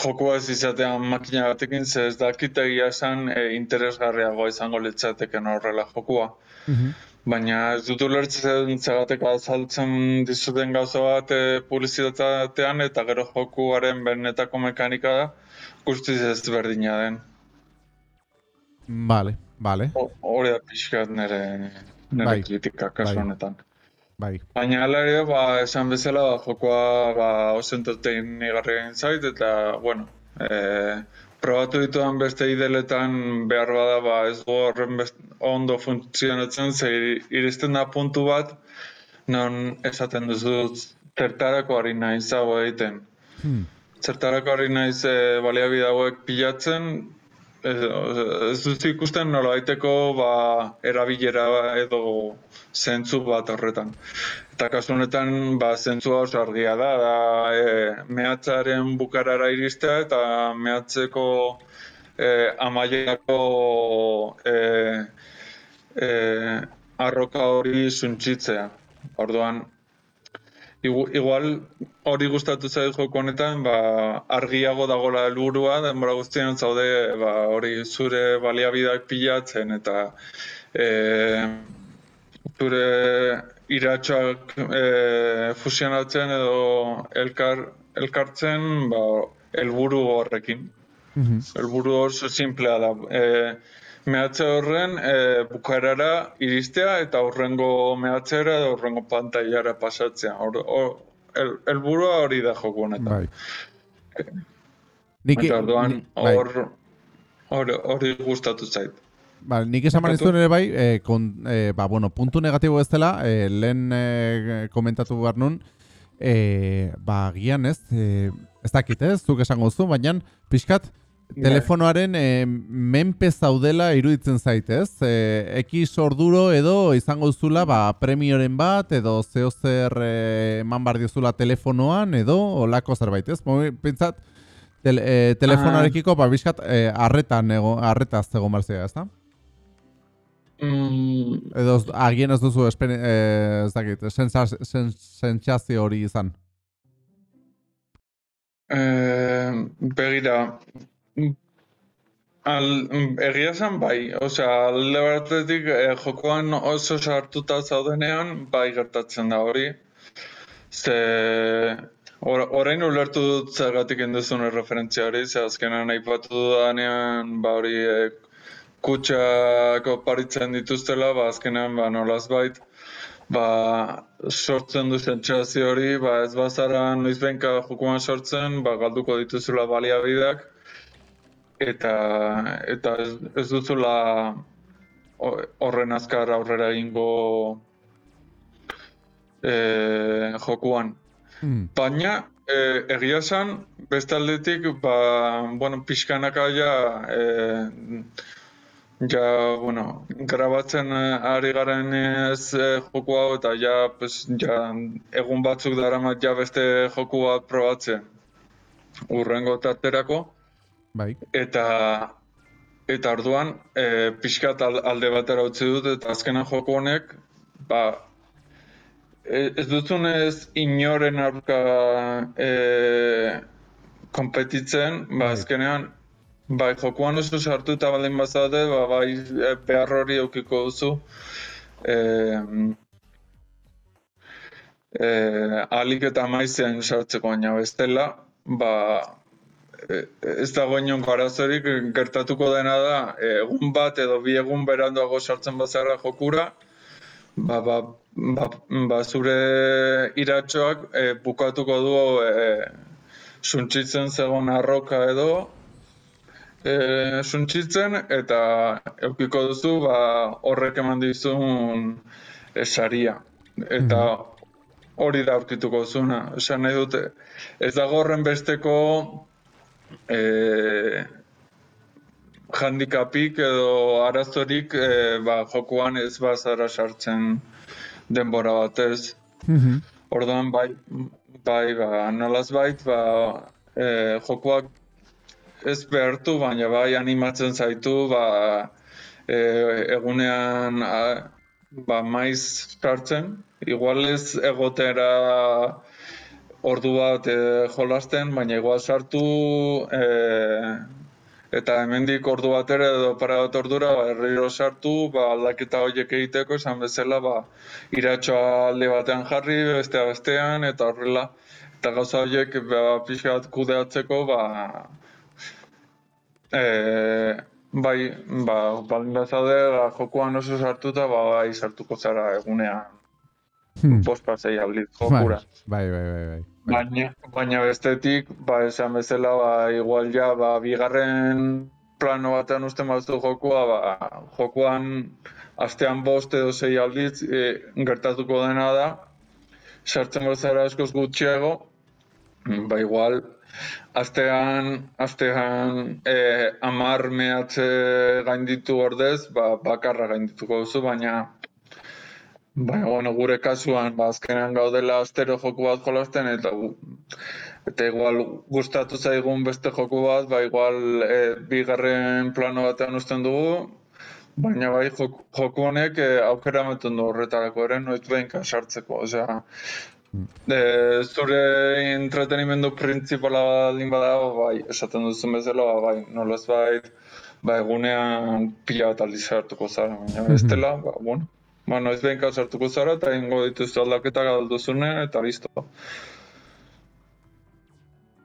jokua ez izatean makina batekin, ze ez dakitegia esan e, interesgarriagoa izango litzateken horrela jokua. Mm Baina ez dut ulertzen zegateko azaltzen dizuten gauza bat e, publizitatean eta gero jokuaren benetako mekanika da guztiz ez berdina den. Vale, vale. Hore da pixkat nire, nire bai, kritika kasu bai. honetan. Bai. Baina ala ere, ba, esan bezala, ba, jokoa ba, osentotein nigarri zait, eta, bueno, e, probatu dituan beste ideletan behar bada ba ez du horren ondo funtzionatzen ze iristen da puntu bat non esaten duzu zertarako ari naiz hau egiten. Hmm. Zertarako ari naiz e, baliabide hauek pilatzen ez dut ikusten nola ba, erabilera edo zentzu bat horretan. Eta kasu honetan, ba, zentzua oso argia da, da e, mehatzaren bukarara iristea eta mehatzeko e, amaierako e, e, arroka hori suntzitzea. Orduan, igual hori gustatu zait joko honetan, ba, argiago dagola helburua, denbora guztian zaude ba, hori zure baliabideak pilatzen eta e, zure iratxoak e, fusionatzen edo elkar, elkartzen ba, elburu horrekin. Mm Elburu oso simplea da. E, mehatze horren e, bukarara iristea eta horrengo mehatzera edo horrengo pantailara pasatzea. Hor, el, elburua hori da joku honetan. Bai. Niki, orduan, bai. hor, hori gustatu zait. Ba, nik esan manizuen ere bai, e, kon, e, ba, bueno, puntu negatibo ez dela, e, lehen e, komentatu behar nun, e, ba, gian ez, e, ez dakit ez, zuk esango zu, baina pixkat. Telefonoaren e, menpe zaudela iruditzen zaitez. E, X orduro edo izango zula ba, premioren bat edo zeo zer e, eman bar diozula telefonoan edo olako zerbait ez. Pintzat, tel, e, telefonarekiko ba, bizkat e, arretan ego, arretaz egon barzea ez da? Mm. Edo agien ez duzu esperi, eh, ez dakit, sentsazio hori izan. Eh, begira, Al, egia zen bai, osea, alde batetik eh, jokoan oso sartuta zaudenean, bai gertatzen da hori. Ze, orain ulertu dut zergatik induzun referentzia hori, ze azkenan nahi patu dudanean, ba hori kutsak oparitzen dituztela, ba, azkenean, ba, nolaz bait, ba, sortzen du sentsazio hori, ba, ez bazara noizbenka jokuan sortzen, ba, galduko dituzula baliabideak, eta, eta ez, ez duzula ho- horren azkar aurrera egingo e, jokuan. Hmm. Baina, e, egia esan, beste aldetik, ba, bueno, pixkanaka ja, e, ja, bueno, grabatzen ari garen ez eh, joku hau, eta ja, pues, ja, egun batzuk daramat ja beste joku bat probatzen. Urrengo tarterako, Bai. eta eta orduan e, pixkat al- alde batera utzi dut eta azkenan joko honek ba e- ez duzunez inoren aurka e, konpetitzen, ba Bai. azkenean bai jokuan oso sartuta baldin bazaude, ba bai e, behar hori eukiko duzu. E, e, alik eta maizen sartzeko baina bestela, ba ez dago inongo arazorik gertatuko dena da egun bat edo bi egun beranduago sartzen bazara jokura ba, ba, ba, ba zure iratxoak e, bukatuko du e, suntsitzen zegoen arroka edo e, suntsitzen eta eukiko duzu ba, horrek eman dizun e, saria. Eta hori da aurkituko duzuna esan nahi dute ez dago horren besteko e, handicapik edo arazorik e, ba, jokuan ez bazara sartzen denbora batez. Mhm. Orduan bai, bai, ba, nolaz bait, ba, e, jokuak ez behartu, baina bai animatzen zaitu, ba, e, egunean a, ba, maiz sartzen, igual ez egotera ordu bat e, jolasten, baina igual sartu e, eta hemendik ordu batera edo para bat ordura ba, herriro sartu, ba, aldaketa horiek egiteko esan bezala ba, iratxoa alde batean jarri, bestea bestean, eta horrela, eta gauza horiek ba, pixka kudeatzeko, ba, e, bai, ba, baldin bazaude, ba, jokuan oso sartuta, ba, bai, sartuko zara egunean, Hmm. bost pasei aldiz Bai, jokura. bai, bai, bai, bai. Baina, baina bestetik, ba, esan bezala, ba, igual ja, ba, bigarren plano batean usten bazu jokua, ba, jokuan astean bost edo sei aldiz e, gertatuko dena da, sartzen bazara askoz gutxiago, ba, igual, astean, astean e, amar mehatze gainditu ordez, ba, bakarra gaindituko duzu, baina Baina, bueno, gure kasuan, ba, azkenean gaudela astero joku bat jolasten, eta eta igual gustatu zaigun beste joku bat, ba, igual e, bigarren plano batean usten dugu, baina bai joku, joku honek e, aukera ematen du horretarako ere, noiz behinka sartzeko, osea, e, zure entretenimendu printzipala baldin badago, bai, esaten duzun bezala, ba, bai, nolaz bai, ba, egunean pila bat aldiz sartuko zara, baina bestela, ba, bueno, ba, noiz behinka sartuko zara, eta ingo dituzte aldaketak alduzune, eta listo.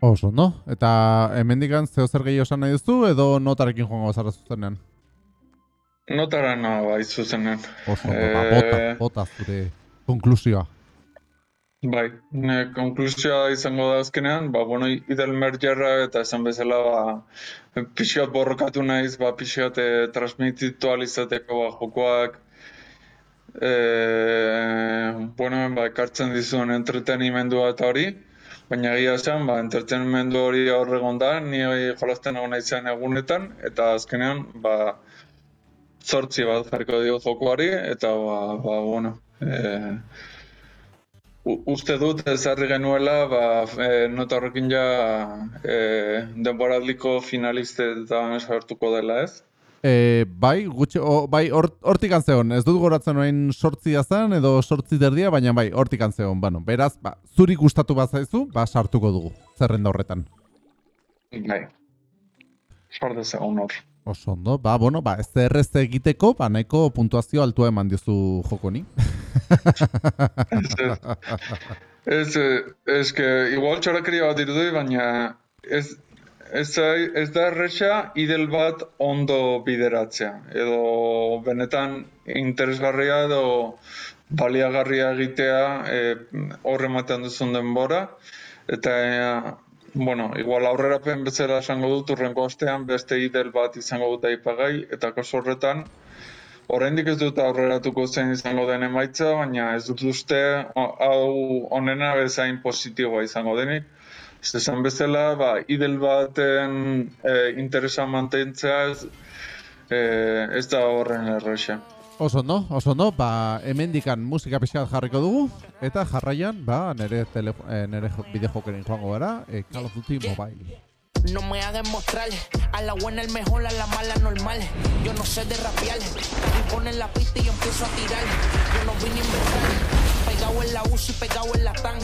Oso, no? Eta hemendikan zeo zer gehiago esan nahi duzu edo notarekin joango zara zuzenean? Notara na, bai, zuzenean. Oso, Eh, ba, bota, bota zure konklusioa. Bai, ne, konklusioa izango da azkenean, ba, bueno, Idel Mergerra eta esan bezala, ba, pixkat borrokatu naiz, ba, pixkat eh, transmititu alizateko, ba, jokoak, eh, bueno, ba, ekartzen dizuen entretenimendua eta hori, baina egia esan, ba, entretenimendu hori hor egon da, ni hori jolasten egon naizen egunetan, eta azkenean, ba, zortzi bat jarriko dio jokoari, eta, ba, ba bueno, U- uste dut ezarri genuela, ba, e, nota horrekin ja e, denboraldiko finalistetan sartuko dela, ez? E, bai, gutxi, o, bai, hor- hortik zeon, ez dut goratzen orain sortzia zen, edo sortzi derdia, baina bai, hortik zeon, bueno, beraz, ba, zuri gustatu bazaizu, ba, sartuko dugu, zerrenda horretan. Bai. Sar dezagun hor. Oso ondo, ba, bueno, ba, ez errez egiteko, ba, nahiko puntuazio altua eman diozu jokoni. Ez, ez, ez, ez igual txorakeria bat dirudi, baina ez, ez, zai- ez da erresa idel bat ondo bideratzea. Edo benetan interesgarria edo baliagarria egitea e, hor ematen duzun denbora eta e, bueno, igual aurrerapen bezala esango dut urrengo astean beste idel bat izango dut aipagai eta kasu horretan Oraindik ez dut aurreratuko zen izango den emaitza, baina ez dut uste hau onena bezain positiboa izango denik. Ez esan bezala, ba, idel baten e, interesa mantentzea ez, e, ez da horren erresa. Oso no, oso no, ba, hemen dikan musika pixkat jarriko dugu, eta jarraian, ba, nere, e, nere bideojokerin joango gara, e, Call of Duty Mobile. No me ha demostrar a la buena el mejor, a la mala normal. Yo no sé de rapear. Y ponen la pista y yo empiezo a tirar. Yo no vine a inventar pegado en la UCI, pegado en la TAN.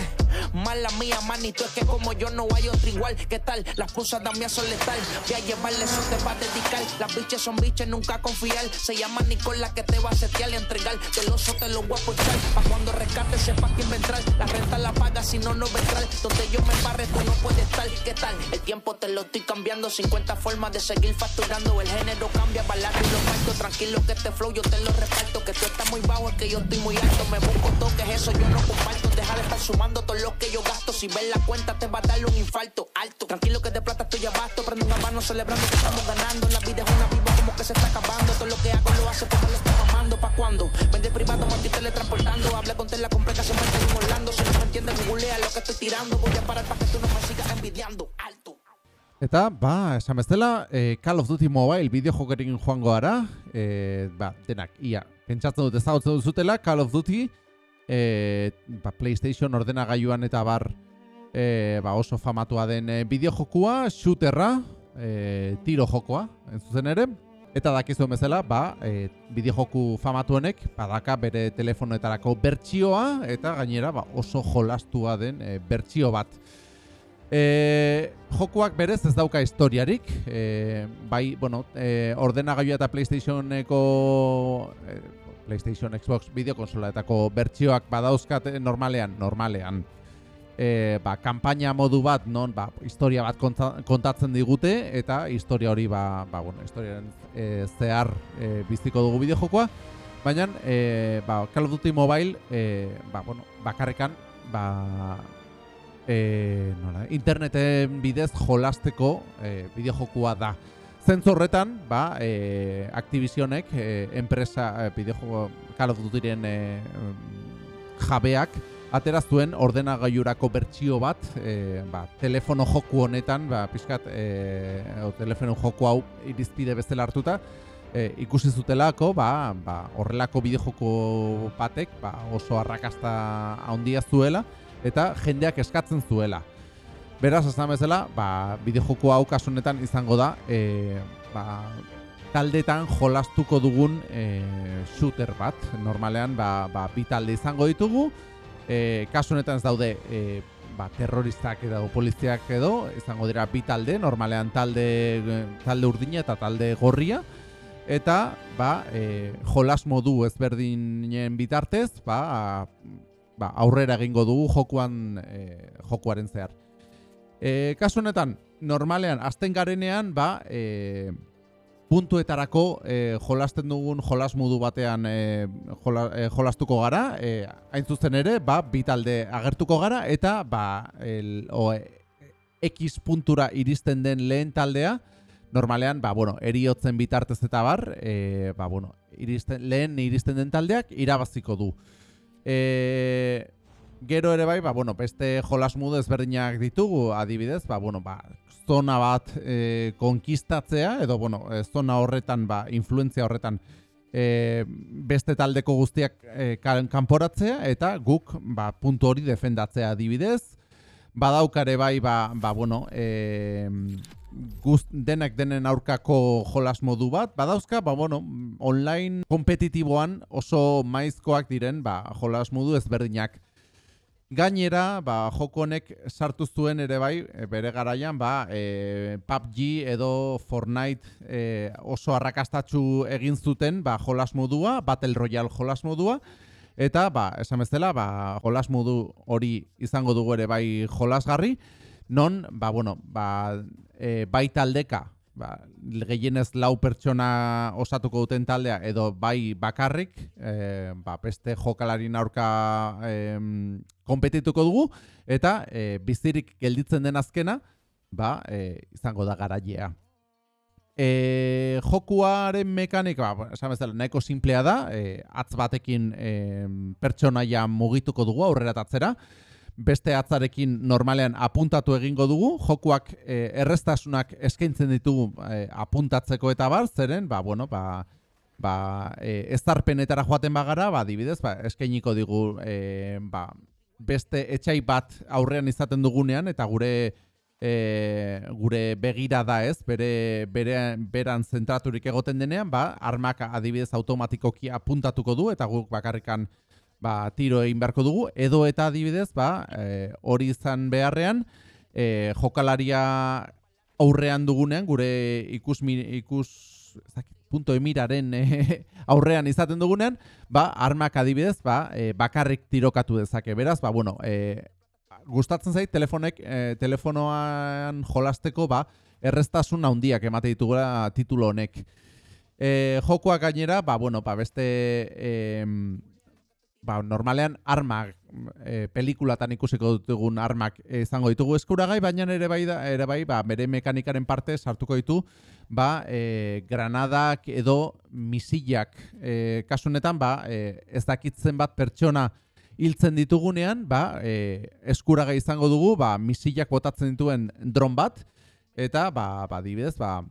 Mala mía, manito, es que como yo no hay otro igual. ¿Qué tal? Las cosas también son letal. Voy a llevarle eso te va a dedicar. Las biches son biches, nunca confiar. Se llama Nicola que te va a setear y entregar. Del oso te lo voy a puchar. Pa' cuando rescate sepa quién vendrá. La renta la paga, si no, no vendrá. Donde yo me barre, tú no puedes estar. ¿Qué tal? El tiempo te lo estoy cambiando. 50 formas de seguir facturando. El género cambia, balato y lo parto. Tranquilo que este flow yo te lo reparto. Que tú estás muy bajo, es que yo estoy muy alto. Me busco toques, eso yo no comparto. Deja de estar sumando todo lo que yo gasto. Si ves la cuenta, te va a dar un infarto alto. Tranquilo que de plata estoy abasto. Prende una mano celebrando que estamos ganando. La vida es una viva como que se está acabando. Todo lo que hago lo hace como lo está amando. ¿Pa' cuando Vende privado, te teletransportando. Habla con la que siempre estoy volando. Si no me entiendes, googlea lo que estoy tirando. Voy a parar para que tú no me sigas envidiando. Alto. Eta, ba, esan bezala, eh, Call of Duty Mobile bideo jokerin joango gara, eh, ba, denak, ia, pentsatzen dut ezagutzen dut zutela, Call of Duty, e, ba, PlayStation ordenagailuan eta bar e, ba, oso famatua den e, bideojokua, shooterra, e, tiro jokoa, entzuzen ere. Eta dakizuen bezala, ba, e, bideojoku famatu honek, badaka bere telefonoetarako bertsioa, eta gainera ba, oso jolastua den e, bertsio bat. E, jokuak berez ez dauka historiarik, e, bai, bueno, e, ordenagailu eta PlayStationeko e, PlayStation, Xbox, bideokonsolatako bertsioak badauzkat normalean, normalean. E, ba, kampaina modu bat, non, ba, historia bat kontatzen digute, eta historia hori, ba, ba bueno, historiaren e, zehar e, biziko dugu bideojokoa. Baina, e, ba, Call of Duty Mobile, e, ba, bueno, bakarrekan, ba, e, nola, interneten bidez jolasteko e, bideojokoa da. Zentzu horretan, ba, e, Activisionek, e, enpresa, e, bideojuego, Call of Dutyren e, jabeak, ateraztuen ordenagailurako bertsio bat, e, ba, telefono joku honetan, ba, pixkat, e, o, telefono joku hau irizpide bezala hartuta, e, ikusi zutelako, ba, ba, horrelako bideojoko batek, ba, oso arrakasta handia zuela, eta jendeak eskatzen zuela. Beraz, esan bezala, ba, bideojoko hau kasunetan izango da, e, ba, taldetan jolastuko dugun e, shooter bat. Normalean, ba, ba, bi talde izango ditugu. E, kasunetan ez daude e, ba, terroristak edo poliziak edo, izango dira bi talde, normalean talde, talde urdina eta talde gorria. Eta ba, e, jolas modu ezberdinen bitartez, ba, ba, aurrera egingo dugu jokuan e, jokuaren zehar. E, kasu honetan, normalean, azten garenean, ba, e, puntuetarako e, jolasten dugun jolas modu batean e, jola, e, jolastuko gara, e, hain zuzen ere, ba, bitalde agertuko gara, eta ba, el, o, e, X puntura iristen den lehen taldea, normalean, ba, bueno, eriotzen bitartez eta bar, e, ba, bueno, iristen, lehen iristen den taldeak irabaziko du. E, Gero ere bai, ba, bueno, beste jolas mudu ezberdinak ditugu, adibidez, ba, bueno, ba, zona bat e, konkistatzea, edo, bueno, e, zona horretan, ba, influenzia horretan, e, beste taldeko guztiak e, kanporatzea, eta guk, ba, puntu hori defendatzea adibidez. Badaukare bai, ba, ba bueno, e, gust, denek denen aurkako jolas modu bat, badauzka, ba, bueno, online kompetitiboan oso maizkoak diren, ba, jolas modu ezberdinak. Gainera, ba, joko honek sartu zuen ere bai, e, bere garaian, ba, e, PUBG edo Fortnite e, oso arrakastatsu egin zuten, ba, jolas modua, Battle Royale jolas modua, eta, ba, esan bezala, ba, jolas modu hori izango dugu ere bai jolasgarri, non, ba, bueno, ba, e, bai taldeka ba, gehienez lau pertsona osatuko duten taldea edo bai bakarrik, e, ba, beste jokalarien aurka e, kompetituko dugu, eta e, bizirik gelditzen den azkena, ba, e, izango da garailea. E, jokuaren mekanika, ba, esan bezala, nahiko simplea da, e, atz batekin e, pertsonaia mugituko dugu aurrera tatzera, beste atzarekin normalean apuntatu egingo dugu, jokuak e, errestasunak eskaintzen ditugu e, apuntatzeko eta bar, zeren, ba, bueno, ba, ba, e, ezarpenetara joaten bagara, ba, dibidez, ba, eskainiko digu e, ba, beste etxai bat aurrean izaten dugunean, eta gure e, gure begira da ez, bere, bere, beran zentraturik egoten denean, ba, armak adibidez automatikoki apuntatuko du, eta guk bakarrikan ba, tiro egin beharko dugu, edo eta adibidez, ba, e, hori izan beharrean, e, jokalaria aurrean dugunean, gure ikus, ikus punto emiraren e, aurrean izaten dugunean, ba, armak adibidez, ba, e, bakarrik tirokatu dezake. Beraz, ba, bueno, e, gustatzen zait telefonek e, telefonoan jolasteko ba errestasun handiak emate ditugula titulo honek. E, jokoak gainera, ba, bueno, ba, beste e, ba, normalean armak e, pelikulatan ikusiko dutugun armak izango ditugu eskuragai, baina ere bai, da, ere bai ba, bere mekanikaren parte sartuko ditu ba, e, granadak edo misillak e, kasunetan ba, e, ez dakitzen bat pertsona hiltzen ditugunean, ba, e, eskuraga izango dugu, ba, misilak botatzen dituen dron bat, eta, ba, ba dibidez, ba,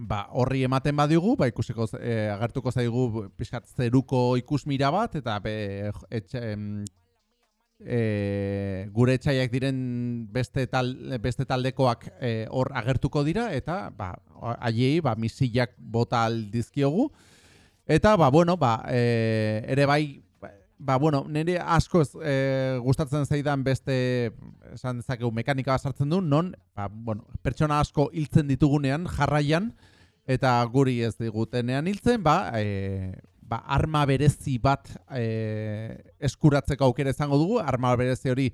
ba, horri ematen badigu, ba, ikusiko, e, agertuko zaigu pixkat zeruko ikusmira bat, eta be, etxe, e, gure etxaiak diren beste, tal, beste taldekoak e, hor agertuko dira, eta, ba, aiei, ba, misilak bota aldizkiogu, eta, ba, bueno, ba, e, ere bai, Ba, bueno, nire asko e, gustatzen zaidan beste, esan dezakegu, mekanika sartzen du, non, ba, bueno, pertsona asko hiltzen ditugunean, jarraian, eta guri ez digutenean hiltzen, ba, e, ba, arma berezi bat e, eskuratzeko aukera izango dugu, arma berezi hori,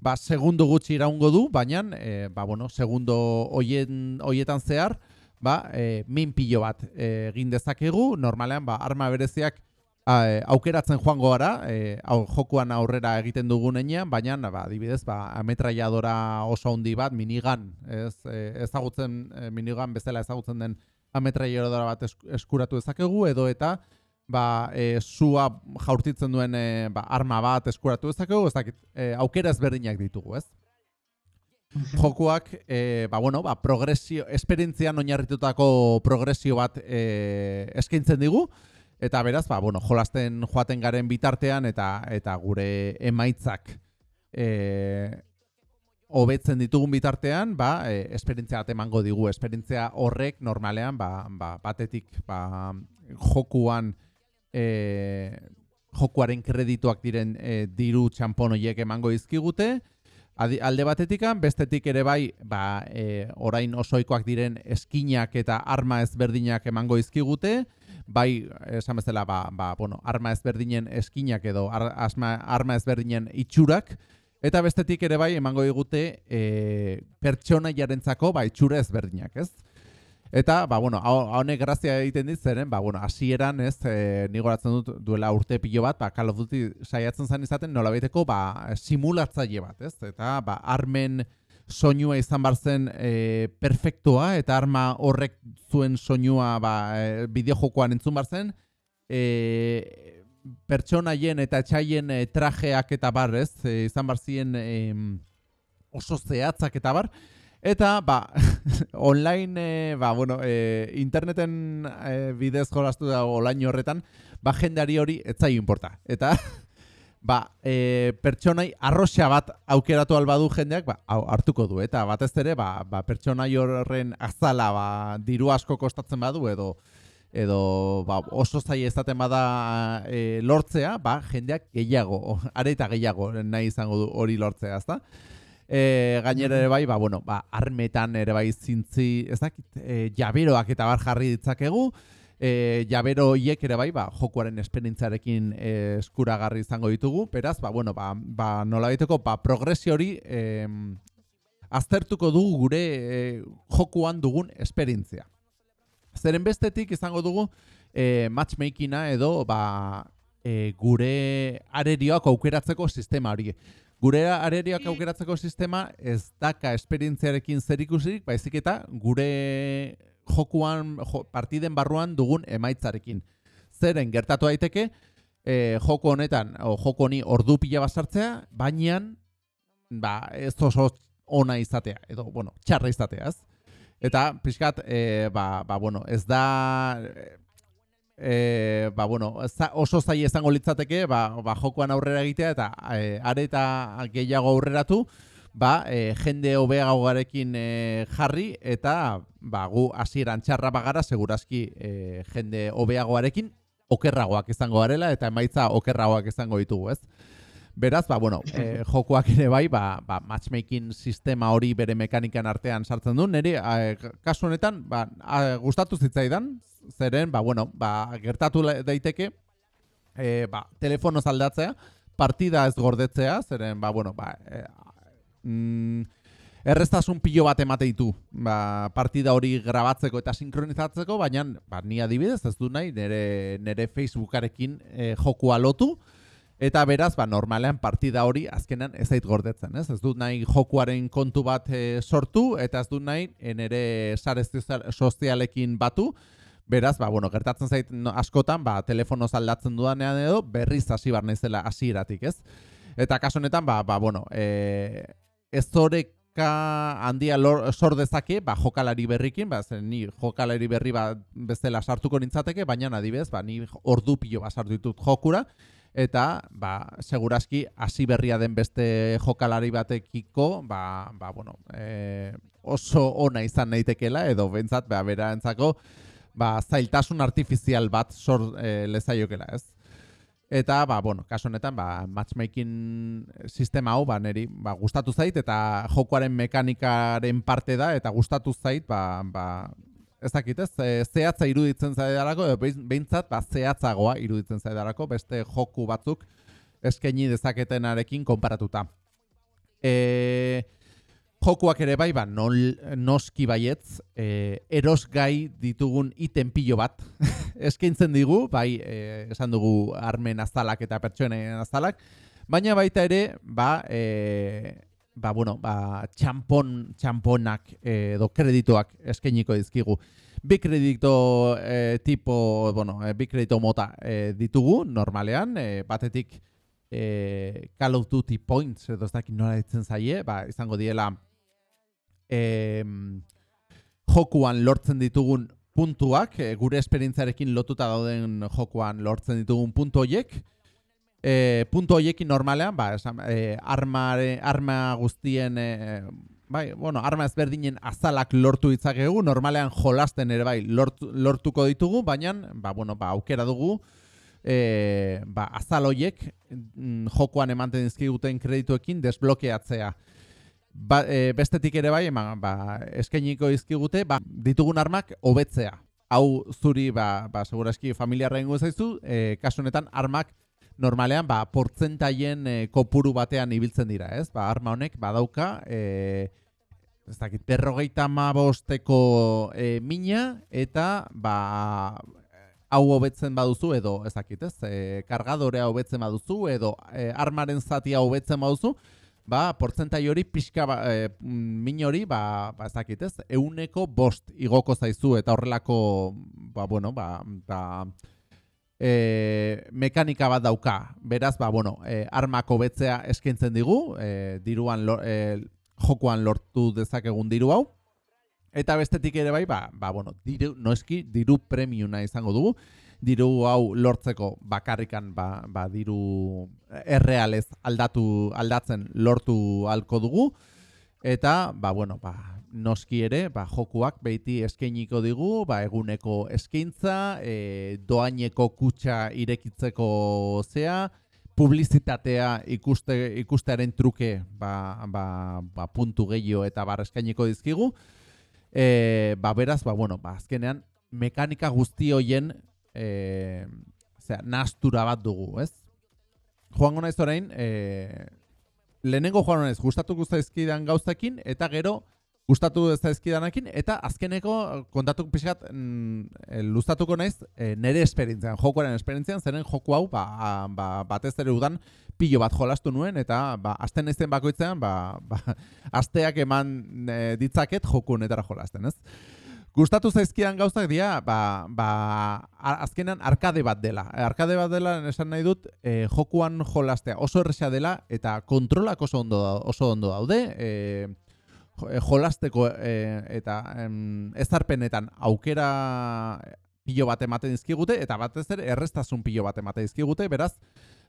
ba, segundu gutxi iraungo du, baina, e, ba, bueno, segundo hoien, hoietan zehar, ba, e, min pilo bat egin dezakegu, normalean, ba, arma bereziak, A, aukeratzen joango gara, e, au, jokuan aurrera egiten dugun enean, baina, ba, adibidez, ba, ametraiadora oso handi bat, minigan, ez, e, ezagutzen, e, minigan bezala ezagutzen den ametraiadora bat eskuratu ezakegu, edo eta, ba, e, sua jaurtitzen duen e, ba, arma bat eskuratu ezakegu, ezakit, e, aukera ezberdinak ditugu, ez? Mhm. Jokuak, e, ba, bueno, ba, progresio, esperientzian oinarritutako progresio bat e, eskaintzen digu, Eta beraz, ba, bueno, jolasten joaten garen bitartean eta eta gure emaitzak e, hobetzen ditugun bitartean, ba, e, esperientzia bat emango digu. Esperientzia horrek normalean, ba, ba, batetik ba, jokuan e, jokuaren kredituak diren e, diru txampon horiek emango izkigute, Adi, alde batetikan, bestetik ere bai, ba, e, orain osoikoak diren eskinak eta arma ezberdinak emango izkigute, bai, esan bezala, ba, ba, bueno, arma ezberdinen eskinak edo ar, asma, arma ezberdinen itxurak, eta bestetik ere bai, emango digute e, pertsona jarentzako, ba, itxura ezberdinak, ez? Eta, ba, bueno, honek grazia egiten dit zeren, ba, bueno, hasieran ez, e, nigoratzen dut duela urte pilo bat, ba, Duty saiatzen zen izaten, nola baiteko, ba, simulatzaile bat, ez? Eta, ba, armen soinua izan bar zen e, perfektua eta arma horrek zuen soinua ba, e, bideojokoan entzun bar zen e, pertsonaien eta etxaien e, trajeak eta bar ez? E, izan bar zien e, oso zehatzak eta bar. Eta ba online e, ba, bueno, e, interneten e, bidez jolastu da olain horretan ba jendeari hori etzai inporta. Eta ba, e, pertsonai arroxa bat aukeratu albadu jendeak, ba, hartuko du, eta batez ere, ba, ba, pertsonai horren azala, ba, diru asko kostatzen badu, edo, edo ba, oso zai ezaten bada e, lortzea, ba, jendeak gehiago, areta gehiago nahi izango du hori lortzea, ezta? E, gainera ere bai, ba, bueno, ba, armetan ere bai zintzi, ez dakit, e, jaberoak eta bar jarri ditzakegu, e, jabero hiek ere bai, ba, jokuaren esperientzarekin e, eskuragarri izango ditugu, beraz, ba, bueno, ba, ba, nola baiteko, ba, progresio hori e, aztertuko dugu gure e, jokuan dugun esperientzia. Zeren bestetik izango dugu e, matchmakinga edo ba, e, gure arerioak aukeratzeko sistema hori. Gure arerioak aukeratzeko sistema ez daka esperientziarekin zer ikusirik, baizik eta gure jokuan, jo, partiden barruan dugun emaitzarekin. Zeren gertatu daiteke, e, joko honetan, o, joko honi ordu pila basartzea, baina ba, ez oso ona izatea, edo, bueno, txarra izatea, ez? Eta, pixkat, e, ba, ba, bueno, ez da, e, ba, bueno, oso zai izango litzateke, ba, ba, jokoan aurrera egitea, eta e, areta gehiago aurreratu, ba, e, jende hobeago garekin e, jarri, eta ba, gu hasieran txarra bagara, segurazki e, jende hobeagoarekin, okerragoak izango garela, eta emaitza okerragoak izango ditugu, ez? Beraz, ba, bueno, e, jokoak ere bai, ba, ba, matchmaking sistema hori bere mekanikan artean sartzen du. Neri, kasu honetan, ba, a, gustatu zitzaidan, zeren, ba, bueno, ba, gertatu daiteke, e, ba, telefono zaldatzea, partida ez gordetzea, zeren, ba, bueno, ba, mm, erreztasun pilo bat emate ditu ba, partida hori grabatzeko eta sinkronizatzeko, baina ba, ni adibidez ez du nahi nire, nire Facebookarekin e, jokua lotu, Eta beraz, ba, normalean partida hori azkenan ez zait gordetzen, ez? Ez dut nahi jokuaren kontu bat e, sortu, eta ez dut nahi nire sare sozialekin batu, Beraz, ba, bueno, gertatzen zait askotan, ba, telefono zaldatzen dudanean edo, berriz hasi bar naizela hasieratik, ez? Eta kaso honetan, ba, ba, bueno, e, ez zoreka handia lor, sor dezake, ba, jokalari berrikin, ba, zen, ni jokalari berri ba, bezala sartuko nintzateke, baina adibez, ba, ni ordu pilo ba, sartu ditut jokura, eta, ba, seguraski, hasi berria den beste jokalari batekiko, ba, ba, bueno, e, oso ona izan naitekela, edo bentsat, ba, bera entzako, ba, zailtasun artifizial bat sor e, lezaiokela, ez? Eta, ba, bueno, kaso honetan, ba, matchmaking sistema hau, ba, neri, ba, gustatu zait, eta jokoaren mekanikaren parte da, eta gustatu zait, ba, ba, ez dakit, ez, zehatza iruditzen zaidarako, behintzat, ba, zehatzagoa iruditzen zaidarako, beste joku batzuk eskaini dezaketenarekin konparatuta. Eee jokuak ere bai, ba, nol, noski baietz, e, erosgai ditugun iten pilo bat eskaintzen digu, bai, e, esan dugu armen azalak eta pertsoenen azalak, baina baita ere, ba, e, ba, bueno, ba, txampon, txamponak edo kreditoak eskainiko dizkigu. Bi kredito e, tipo, bueno, bi kredito mota e, ditugu, normalean, e, batetik e, Call of Duty Points, edo ez dakit nola ditzen zaie, ba, izango diela e, jokuan lortzen ditugun puntuak, e, gure esperientzarekin lotuta dauden jokuan lortzen ditugun puntu horiek, e, puntu horiekin normalean, ba, esan, e, armare, arma guztien, e, bai, bueno, arma ezberdinen azalak lortu ditzakegu, normalean jolasten ere bai lortuko ditugu, baina, ba, bueno, ba, aukera dugu, e, ba, azal horiek mm, jokuan emanten dizkiguten kredituekin desblokeatzea. Ba, e, bestetik ere bai, eman, ba, eskainiko izkigute, ba, ditugun armak hobetzea. Hau zuri, ba, ba seguraski familiarra ingo zaizu, e, kasu honetan armak normalean, ba, portzentaien e, kopuru batean ibiltzen dira, ez? Ba, arma honek badauka, e, ez dakit, berrogeita mabosteko e, mina, eta, ba, hau hobetzen baduzu, edo, ez dakit, ez? E, kargadorea hobetzen baduzu, edo e, armaren zatia hobetzen baduzu, ba, portzentai hori pixka, ba, e, min hori, ba, ba, ez dakit ez, euneko bost igoko zaizu eta horrelako, ba, bueno, ba, ba, e, mekanika bat dauka. Beraz, ba, bueno, e, armako betzea eskaintzen digu, e, diruan, lo, e, jokoan lortu dezakegun diru hau, Eta bestetik ere bai, ba, ba bueno, diru, noeski, diru premiuna izango dugu diru hau lortzeko bakarrikan ba, ba diru errealez aldatu aldatzen lortu halko dugu. Eta ba bueno ba noski ere ba jokuak beiti eskainiko digu ba eguneko eskaintza e, doaineko kutxa irekitzeko zea publizitatea ikuste ikustearen truke ba, ba, ba puntu gehiago eta bar eskainiko dizkigu. E, ba beraz ba bueno ba azkenean mekanika guzti hoien e, nastura bat dugu, ez? Joango naiz orain, e, lehenengo joan naiz gustatuko zaizkidan gauzekin eta gero gustatu zaizkidanakin eta azkeneko kontatu pixkat mm, eh, luztatuko naiz eh, nere esperientzian, jokoaren esperientzian, zeren joku hau ba, ba, batez ere udan pilo bat jolastu nuen eta ba, azten naizen bakoitzean ba, ba, asteak eman e, ditzaket joku honetara jolasten, ez? Gustatu zaizkidan gauzak dira, ba, ba, azkenan arkade bat dela. Arkade bat dela esan nahi dut, e, jokuan jolastea oso erresa dela eta kontrolak oso ondo, da- oso ondo daude. E, jo- jolasteko e, eta em, ezarpenetan aukera pilo bat ematen dizkigute eta batez ere errestasun pilo bat ematen dizkigute, beraz,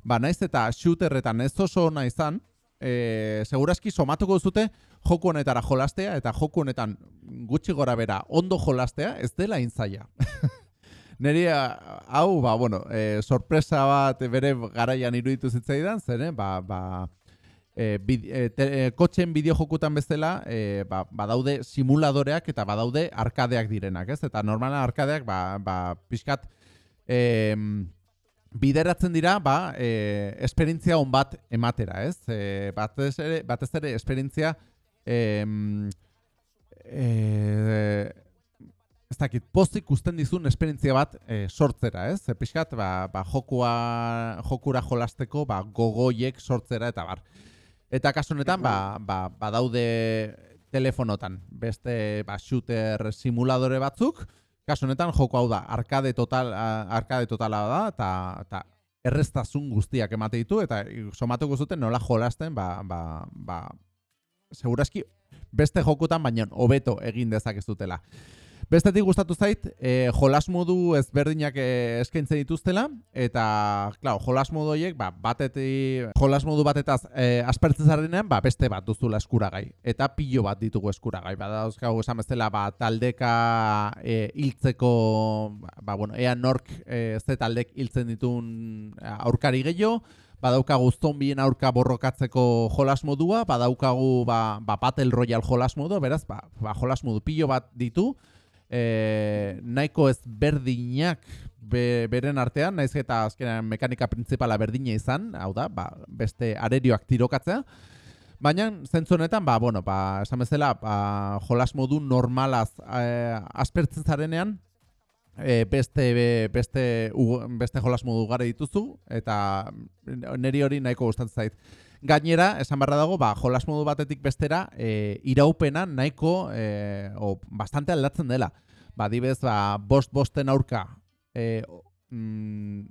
ba naiz eta shooterretan ez oso ona izan, e, seguraski somatuko duzute joku honetara jolastea eta joku honetan gutxi gora bera ondo jolastea ez dela intzaia. Neri hau, ba, bueno, e, sorpresa bat bere garaian iruditu zitzaidan, zeren, ba, ba, e, bid, e, te, e, kotxen bideojokutan bezala, e, ba, badaude simuladoreak eta badaude arkadeak direnak, ez? Eta normala arkadeak, ba, ba, pixkat, e, bideratzen dira, ba, e, esperientzia on bat ematera, ez? E, batez ere, batez ere esperientzia, e, e, ez dakit, pozik usten dizun esperientzia bat e, sortzera, ez? E, pixkat, ba, ba, jokua, jokura jolasteko, ba, gogoiek sortzera eta bar. Eta kasu honetan, ba, ba, badaude telefonotan, beste ba, shooter simuladore batzuk, kasu honetan joko hau da, arkade total, arkade totala da, eta, eta erreztasun guztiak emate ditu, eta somatuko zuten nola jolasten, ba, ba, ba, seguraski beste jokutan baina hobeto egin dezakezutela. Bestetik gustatu zait, e, jolas modu ezberdinak e, eskaintzen dituztela, eta, klar, jolas modu horiek, ba, batetik, jolas modu batetaz e, aspertzen zarenean, ba, beste bat duzula eskuragai. Eta pilo bat ditugu eskuragai. Ba, dauzkagu esan bezala, ba, taldeka e, hiltzeko, ba, bueno, ea nork e, ze taldek hiltzen ditun aurkari gehiago, badaukagu zombien aurka borrokatzeko jolas modua, badaukagu ba, ba Battle Royale jolas modua, beraz, ba, ba jolas modu pilo bat ditu, e, nahiko ez berdinak be, beren artean, naiz eta azkenean mekanika printzipala berdina izan, hau da, ba, beste arerioak tirokatzea, Baina, zentzu honetan, ba, bueno, ba, esan bezala, ba, jolas modu normalaz eh, aspertzen zarenean, e, beste, be- beste, u- beste jolas modu gare dituzu, eta neri hori nahiko gustatzen zait. Gainera, esan barra dago, ba, jolas modu batetik bestera, e, iraupena nahiko, e, o, bastante aldatzen dela. Ba, dibez, ba, bost-bosten aurka, e, mm,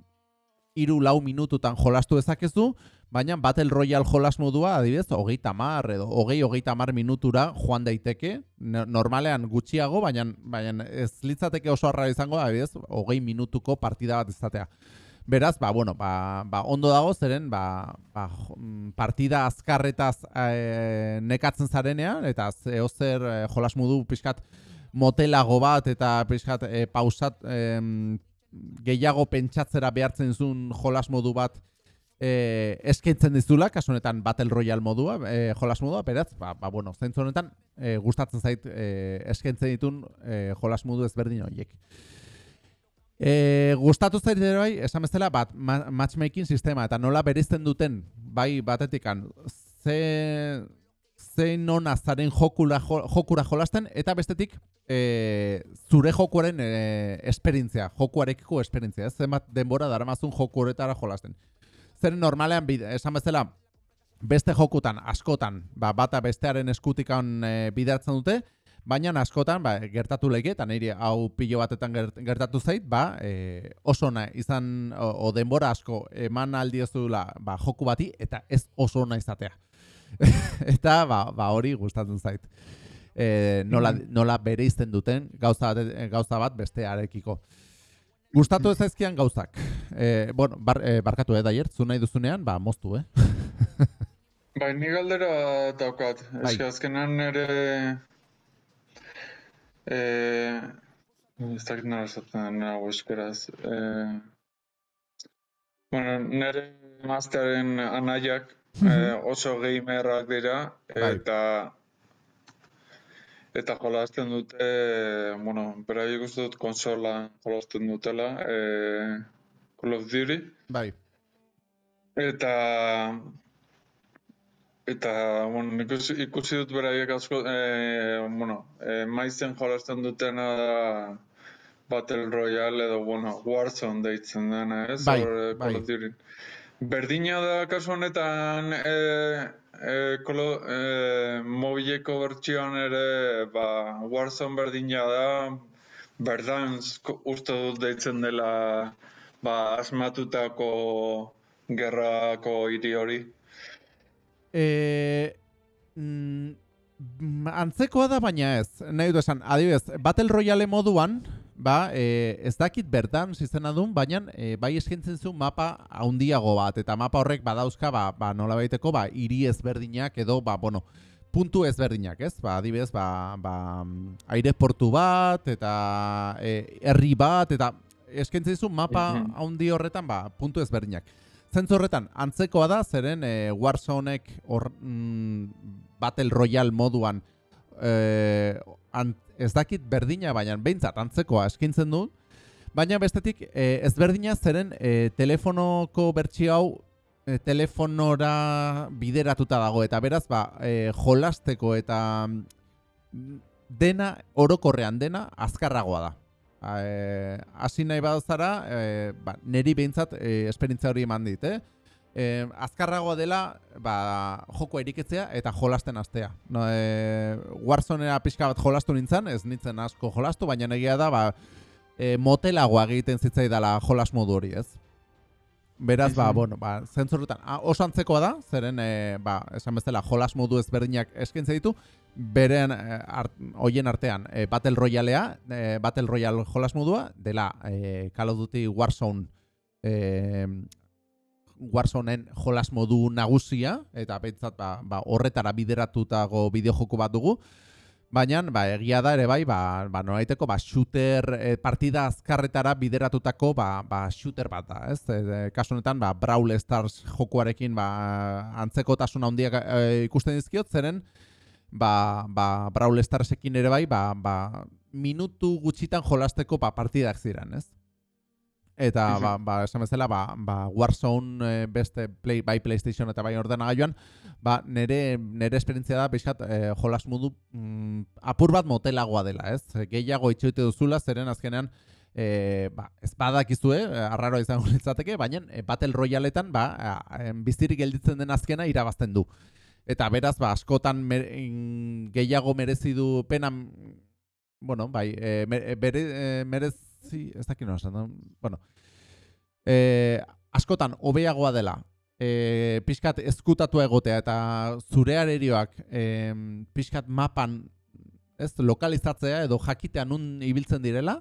iru lau minututan jolastu dezakezu, baina Battle Royale jolas modua, adibidez, hogeita mar edo hogei hogeita mar minutura joan daiteke, No- normalean gutxiago, baina, baina ez litzateke oso arra izango, adibidez, hogei minutuko partida bat izatea. Beraz, ba, bueno, ba, ba, ondo dago zeren, ba, ba, mm, partida azkarretaz e, nekatzen zarenean, eta zeo zer e, jolas modu pixkat motelago bat eta pixkat e, pausat em, gehiago pentsatzera behartzen zuen jolas modu bat e, eskaintzen dizula, kasu honetan Battle Royale modua, e, jolas modua, beraz, ba, ba bueno, zentzu honetan e, gustatzen zait e, eskaintzen ditun e, jolas modu ezberdin horiek. E, gustatu zait ere bai, esan bezala, bat, ma matchmaking sistema, eta nola berizten duten, bai batetikan, ze, ze nona zaren jokura, jo, jokura jolasten, eta bestetik, e, zure jokuaren e, esperientzia, jokuarekiko esperientzia, ez zenbat denbora daramazun joku horretara jolasten. Zer normalean, bid- esan bezala, beste jokutan, askotan, ba, bata bestearen eskutikan e, bideratzen dute, baina askotan ba, gertatu lege, eta niri hau pilo batetan gert- gertatu zait, ba, e, oso ona izan, o, o denbora asko eman aldiozula ba, joku bati, eta ez oso ona izatea. eta ba, ba hori gustatzen zait. E, nola, nola bere izten duten gauza bat, gauza bat bestearekiko. Gustatu ez zaizkian gauzak. E, bueno, bar, e, barkatu eh, daier, zu nahi duzunean, ba, moztu, eh? Bai, ni galdera daukat. Bai. Eske azkenan nere... Eh, ez dakit nola esaten den hau euskeraz. Eh, bueno, nere masterren anaiak eh, oso gamerrak dira, Bai. eta eta jolasten dute, bueno, beraiek uste dut konsola jolasten dutela, eh, Call of Duty. Bai. Eta Eta, bueno, ikusi, ikusi dut beraiek asko, e, bueno, e, maizen jolasten dutena da Battle Royale edo, bueno, Warzone deitzen dena, ez? Bai, eh, bai. Berdina da kasu honetan e, e, kolo, e, mobileko bertsioan ere ba, Warzone berdina da Verdansk uste dut deitzen dela ba, asmatutako gerrako hiri hori. E, mm, antzekoa da baina ez, nahi du esan, adibidez, Battle Royale moduan, ba, e, ez dakit bertan izena duen, baina e, bai eskaintzen zuen mapa handiago bat, eta mapa horrek badauzka, ba, ba nola baiteko, ba, hiri ezberdinak edo, ba, bueno, puntu ezberdinak, ez? Ba, adibidez, ba, ba, aireportu bat, eta e, herri bat, eta eskaintzen zuen mapa handi horretan, ba, puntu ezberdinak. Zentzu horretan, antzekoa da, zeren e, Warzonek hor, mm, Battle Royale moduan e, an, ez dakit berdina, baina behintzat antzekoa eskintzen du, baina bestetik e, ezberdina zeren e, telefonoko bertsio hau e, telefonora bideratuta dago, eta beraz, ba, e, jolasteko eta mm, dena, orokorrean dena, azkarragoa da. Eh, hasi nahi badazara, e, ba, neri behintzat e, esperientzia hori eman dit, eh? E, azkarragoa dela, ba, joko eriketzea eta jolasten astea. No, e, Warzonera pixka bat jolastu nintzen, ez nintzen asko jolastu, baina egia da, ba, e, motelagoa egiten zitzaidala jolas modu hori, ez? Beraz, ba, Mhm. bueno, ba, zentzurretan, ah, oso antzekoa da, zeren, e, ba, esan bezala, jolas modu ezberdinak eskaintza ditu, beren eh, art, hoien artean e, Battle Royalea, e, Battle Royale jolas modua, dela e, Call of Duty Warzone e, Warzoneen jolas modu nagusia, eta behintzat ba, ba, horretara bideratutago bideojoko bat dugu, Baina, ba, egia da ere bai, ba, ba noraiteko, ba, shooter, e, partida azkarretara bideratutako, ba, ba, shooter bat da, ez? E, kasu honetan, ba, Brawl Stars jokuarekin, ba, antzekotasun handiak e, ikusten dizkiot, zeren, ba, ba, Brawl Starsekin ere bai, ba, ba, minutu gutxitan jolasteko ba, partidak ziren, ez? Eta, ba, ba, esan bezala, ba, ba, Warzone e, beste play, bai PlayStation eta bai ordenagailuan, ba, nere, nere esperientzia da, pixkat, e, jolas modu mm, apur bat motelagoa dela, ez? Gehiago itxoite duzula, zeren azkenean, e, ba, ez badakizue, arraroa izango litzateke, baina e, Battle Royaletan, ba, bizirik gelditzen den azkena irabazten du. Eta beraz, ba, askotan mer, in, gehiago merezi du pena, mm, bueno, bai, e, mer, e, bere, merezi, ez dakit nola esan, bueno, e, askotan hobeagoa dela, e, pixkat ezkutatu egotea eta zure arerioak e, pixkat mapan ez lokalizatzea edo jakitea nun ibiltzen direla,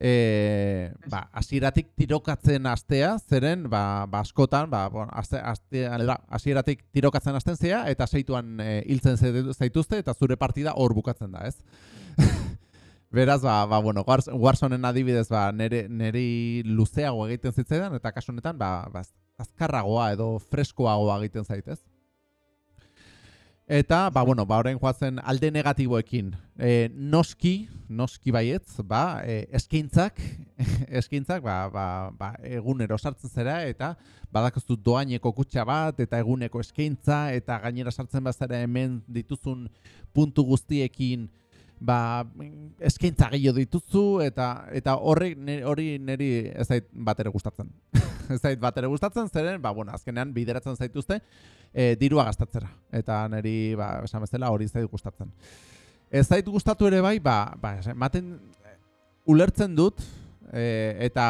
e, ba, hasieratik tirokatzen astea, zeren, ba, ba askotan, ba, bon, aste, aste, hasieratik tirokatzen hasten zea, eta seituan e, hiltzen zaitu- zaituzte, eta zure partida hor bukatzen da, ez? Beraz, ba, ba bueno, Wars- Warzonen adibidez, ba, nere, neri luzeago egiten zitzaidan, eta kasu honetan, ba, ba, azkarragoa edo freskoagoa egiten zaitez. Eta, ba, bueno, ba, orain joazen alde negatiboekin. E, noski, noski baietz, ba, e, eskintzak, eskintzak, ba, ba, ba, egunero sartzen zera, eta badakazu doaineko kutxa bat, eta eguneko eskaintza, eta gainera sartzen bazara hemen dituzun puntu guztiekin, ba, eskaintza gehiago dituzu, eta eta horri, hori niri ez zait bat ere gustatzen. ez zait bat ere gustatzen, zeren, ba, bueno, azkenean bideratzen zaituzte, e, dirua gastatzera. Eta niri, ba, esan bezala, hori zait gustatzen. Ez zait gustatu ere bai, ba, ba ematen ulertzen dut, e, eta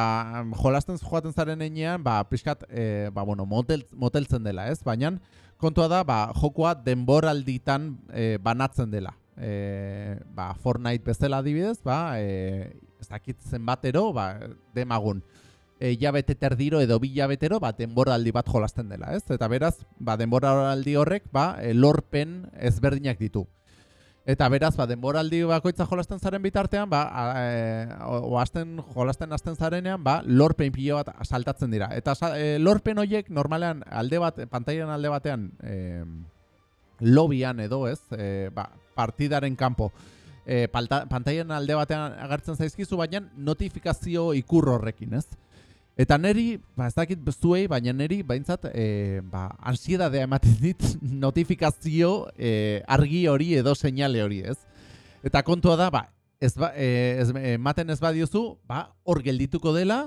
jolasten joaten zaren einean, ba, pixkat, e, ba, bueno, motel, moteltzen dela, ez? Baina, kontua da, ba, jokoa denboralditan e, banatzen dela. E, ba, Fortnite bezala adibidez, ba, e, ez dakit zenbatero, ba, demagun e, jabete terdiro edo bi jabetero ba, denboraldi bat jolasten dela, ez? Eta beraz, ba, denboraldi horrek ba, lorpen ezberdinak ditu. Eta beraz, ba, denboraldi bakoitza jolasten zaren bitartean, ba, e, o, o hasten, jolasten hasten zarenean, ba, lorpen pilo bat saltatzen dira. Eta e, lorpen horiek normalean alde bat, pantailan alde batean, e, lobian edo ez, e, ba, partidaren kanpo, e, pantailan alde batean agertzen zaizkizu, baina notifikazio ikur horrekin, ez? Eta neri, ba, ez dakit zuei, baina neri, baintzat, e, ba, ansiedadea ematen dit notifikazio e, argi hori edo seinale hori, ez? Eta kontua da, ba, ez, ba, e, ez, ematen ez badiozu, ba, hor geldituko dela,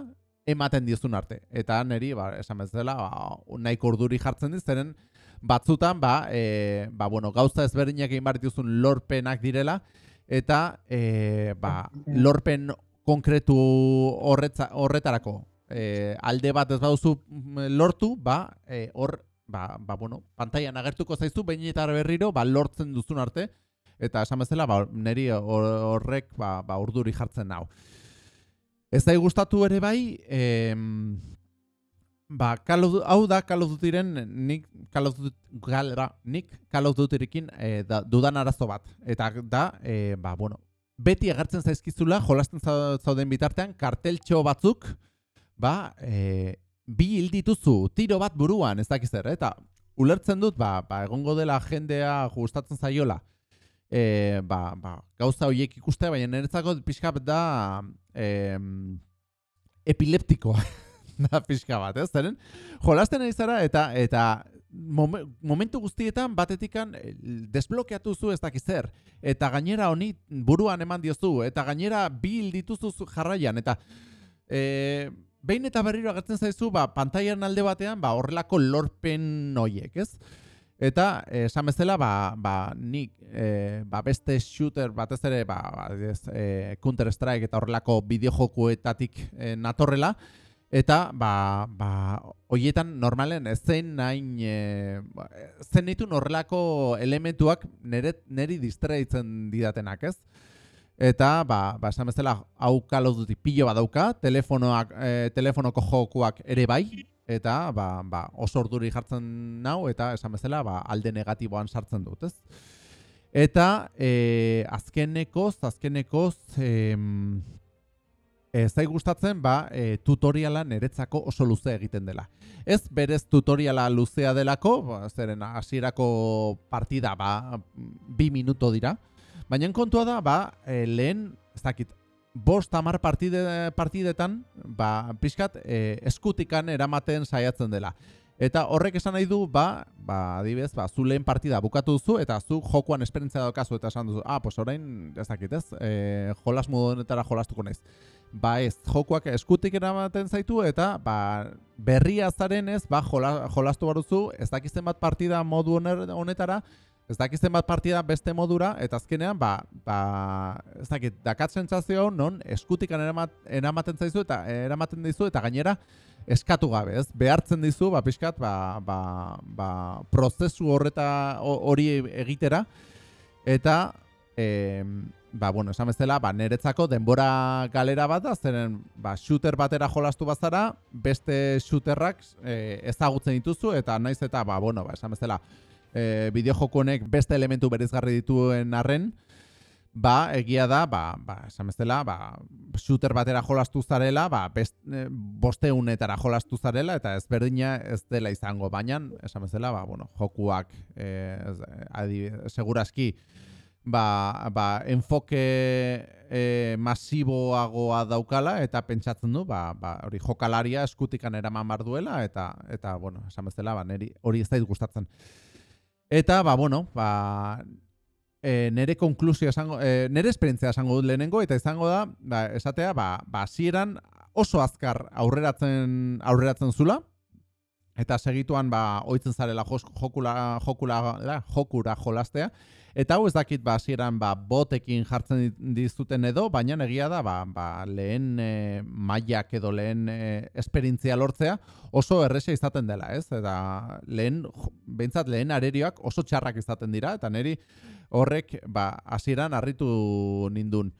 ematen diozun arte. Eta neri, ba, esan bezala, ba, nahiko urduri jartzen diz, zeren batzutan, ba, e, ba, bueno, gauza ezberdinak egin bar dituzun lorpenak direla, eta e, ba, lorpen konkretu horretza, horretarako e, alde bat ez baduzu mm, lortu, ba, e, hor, ba, ba, bueno, pantaian agertuko zaizu, behin eta berriro, ba, lortzen duzun arte, eta esan bezala, ba, neri horrek, ba, ba, urduri jartzen nau. Ez da gustatu ere bai, eh, ba, hau da Call of Dutyren nik Call of galera, nik Call of e, dudan arazo bat. Eta da, e, ba, bueno, beti agertzen zaizkizula, jolasten zauden bitartean, karteltxo batzuk, ba, e, bi hil dituzu, tiro bat buruan, ez dakiz zer, eta ulertzen dut, ba, ba, egongo dela jendea gustatzen zaiola, e, ba, ba, gauza horiek ikustea, baina niretzako pixka da e, epileptikoa da pixka bat, ez? Zeren, jolasten ari eta eta momentu guztietan batetikan eh, desblokeatu zu ez dakiz eta gainera honi buruan eman diozu eta gainera bil dituzu jarraian eta e, behin eta berriro agertzen zaizu ba, pantaian alde batean ba, horrelako lorpen noiek, ez? Eta esan bezala, ba, ba, nik e, ba, beste shooter batez ere ba, ba, e, Counter Strike eta horrelako bideojokuetatik e, natorrela. Eta ba, ba, hoietan normalen ez zen nain e, zen ditu horrelako elementuak nere, neri distraitzen didatenak ez. Eta ba, ba esan bezala hau duti pilo badauka, telefonoak, e, telefonoko jokuak ere bai, eta ba, ba, oso orduri jartzen nau eta esan bezala ba, alde negatiboan sartzen dut, ez? Eta e, azkenekoz, azkenekoz e, e, zai gustatzen ba, e, tutoriala niretzako oso luze egiten dela. Ez berez tutoriala luzea delako, ba, zeren hasierako partida ba, bi minuto dira, baina kontua da ba, e, lehen, ez dakit, bost amar partide, partidetan, ba, pixkat, e, eskutikan eramaten saiatzen dela. Eta horrek esan nahi du, ba, ba, adibez, ba, zu lehen partida bukatu duzu, eta zu jokuan esperientzia daukazu, eta esan duzu, ah, pues orain, ez dakit ez, e, jolas modu honetara jolastuko naiz. Ba ez, jokuak eskutik eramaten zaitu, eta ba, berria zaren ez, ba, jola, jolastu baruzu, ez dakizten bat partida modu honetara, ez dakizten bat partida beste modura, eta azkenean, ba, ba, ez dakit, dakat sentzazio non eskutikan eramaten zaizu eta eramaten dizu, eta gainera eskatu gabe, ez? Behartzen dizu, ba, pixkat, ba, ba, ba, prozesu horreta hori egitera, eta, e, ba, bueno, esan bezala, ba, niretzako denbora galera bat da, zeren, ba, shooter batera jolastu bazara, beste shooterrak e, ezagutzen dituzu, eta naiz eta, ba, bueno, ba, esan bezala, e, bideojoko honek beste elementu berizgarri dituen arren, ba, egia da, ba, ba, esan bezala, ba, shooter batera jolastu zarela, ba, best, e, bosteunetara jolastu zarela, eta ez berdina ez dela izango, baina, esan bezala, ba, bueno, jokuak, e, adi, seguraski, ba, ba, enfoke e, masiboagoa daukala, eta pentsatzen du, ba, ba, hori jokalaria eskutikan eraman bar duela, eta, eta bueno, esan bezala, ba, hori ez da gustatzen. Eta, ba, bueno, ba, e, nere konklusio esango, e, nere esperientzia esango dut lehenengo, eta izango da, ba, esatea, ba, ba, zieran oso azkar aurreratzen, aurreratzen zula, eta segituan, ba, oitzen zarela jokula, jokula, la, jokura jolastea, Eta hau ez dakit ba hasieran ba botekin jartzen dizuten edo, baina egia da ba, ba lehen e, mailak edo lehen e, esperientzia lortzea oso erresa izaten dela, ez? Eta lehen beintzat lehen arerioak oso txarrak izaten dira eta neri horrek ba hasieran harritu nindun.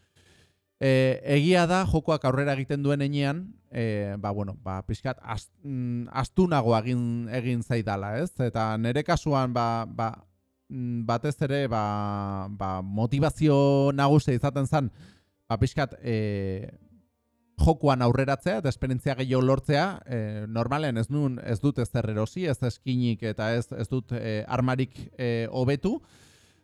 E, egia da jokoak aurrera egiten duen enean, e, ba bueno, ba pixkat mm, astunago egin egin zaidala, ez? Eta nere kasuan ba, ba batez ere ba, ba, motivazio nagusia izaten zen ba, pixkat e, jokuan aurreratzea eta esperientzia gehiago lortzea e, normalen ez nun ez dut ez erosi, ez eskinik eta ez, ez dut e, armarik e, hobetu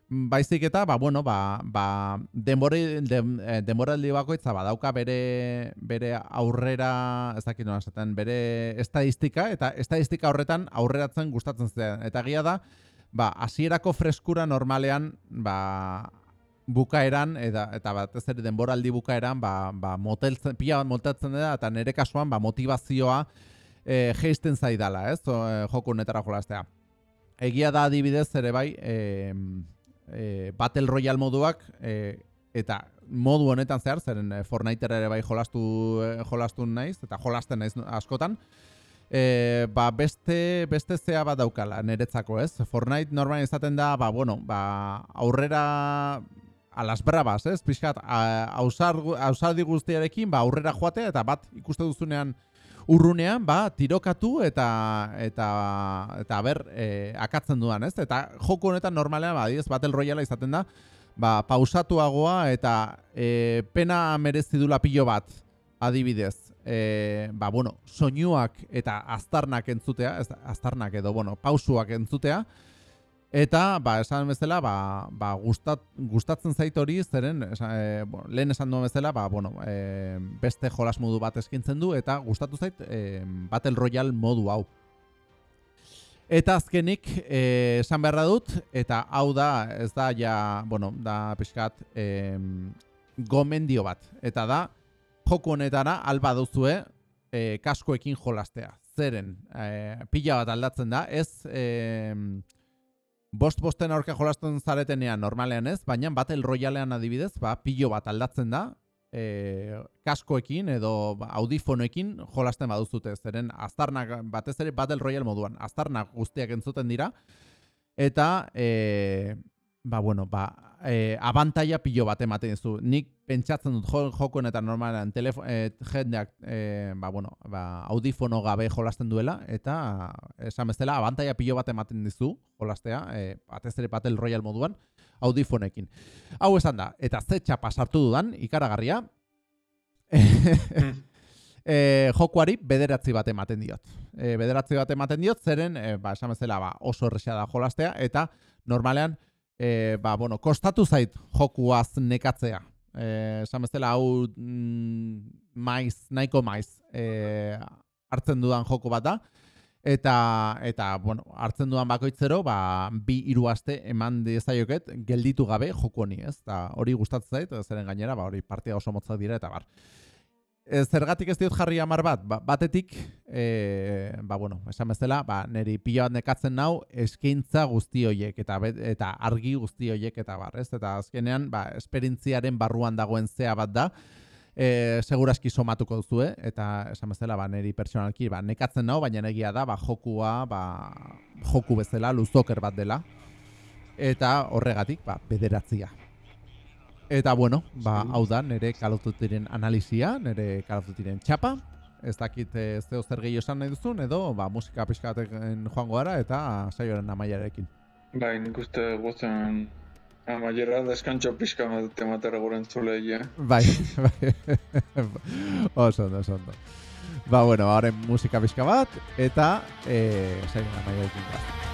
baizik eta, ba, bueno, ba, ba, denbori, den, eh, denboraldi bakoitza badauka bere, bere aurrera, ez dakit nola esaten, bere estadistika, eta estadistika horretan aurreratzen gustatzen zen. Eta gila da, ba, hasierako freskura normalean, ba, bukaeran, eta, eta batez ere denboraldi bukaeran, ba, ba, moteltzen, pila bat moteltzen da, eta nire kasuan, ba, motivazioa e, geisten zaidala, ez, o, e, joku netara jolastea. Egia da adibidez ere bai, e, e, Battle Royale moduak e, eta modu honetan zehar, zeren e, Fortnite ere bai jolastu, e, jolastu naiz, eta jolasten naiz askotan, e, ba beste, beste zea bat daukala niretzako ez. Fortnite normal izaten da, ba, bueno, ba, aurrera a las bravas, ez? Pixkat, hausardi guztiarekin, ba, aurrera joatea, eta bat ikuste duzunean, urrunean, ba, tirokatu eta eta eta ber, e, akatzen duan, ez? Eta joko honetan normalean, ba, diez, Battle Royale izaten da, ba, pausatuagoa eta e, pena merezi dula pilo bat, adibidez. E, ba, bueno, soinuak eta aztarnak entzutea, ez, aztarnak edo, bueno, pausuak entzutea, Eta, ba, esan bezala, ba, ba gustat, gustatzen zait hori, zeren, esan, e, bueno, lehen esan duen bezala, ba, bueno, e, beste jolas modu bat eskintzen du, eta gustatu zait e, Battle Royale modu hau. Eta azkenik, e, esan beharra dut, eta hau da, ez da, ja, bueno, da pixkat, e, gomendio bat. Eta da, joko honetara, alba duzue, e, kaskoekin jolastea. Zeren, e, pila bat aldatzen da, ez... E, bost bosten aurka jolasten zaretenean normalean ez, baina Battle Royalean adibidez, ba, pilo bat aldatzen da, e, kaskoekin edo audifonoekin jolasten baduzute, zeren aztarnak, batez ere Battle Royale moduan, aztarnak guztiak entzuten dira, eta e, ba, bueno, ba, e, abantaia pilo bat ematen zu. Nik pentsatzen dut joko eta normalean telefo, e, jendeak e, ba, bueno, ba, audifono gabe jolasten duela, eta esan bezala abantaia pilo bat ematen dizu jolastea, e, batez ere Battle Royale moduan, audifonekin. Hau esan da, eta zetxa pasartu dudan, ikaragarria, e, jokuari bederatzi bat ematen diot. E, bederatzi bat ematen diot, zeren, e, ba, esan bezala, ba, oso errexea da jolastea, eta normalean, e, ba, bueno, kostatu zait jokuaz nekatzea. Eh, esan bezala hau mm, maiz, nahiko maiz e, hartzen dudan joko bat da. Eta, eta bueno, hartzen dudan bakoitzero, ba, bi hiru aste eman dezaioket gelditu gabe joko honi, ez? Ta hori gustatzen zait, zeren gainera, ba, hori partia oso motzak dira, eta bar. Ez, zergatik ez diot jarri amar bat, ba, batetik, e, ba, bueno, esan bezala, ba, niri pila bat nekatzen nau, eskaintza guzti hoiek, eta, eta argi guzti hoiek, eta bar, ez? Eta azkenean, ba, esperintziaren barruan dagoen zea bat da, e, seguraski somatuko duzu, eta esan bezala, ba, niri personalki, ba, nekatzen nau, baina egia da, ba, jokua, ba, joku bezala, luzoker bat dela, eta horregatik, ba, bederatzia. Eta bueno, ba, hau da, nire kalotutiren analizia, nire kalotutiren txapa. Ez dakit eh, ez zeo zer gehiago esan nahi duzun, edo ba, musika pixkaten joango gara eta saioaren amaiarekin. Bai, nik uste guzen amaiera deskantxo pixka tematera guren zule Bai, bai, oso ondo, oso ondo. Ba, bueno, haren musika pixka bat, eta eh, saioaren amaiarekin.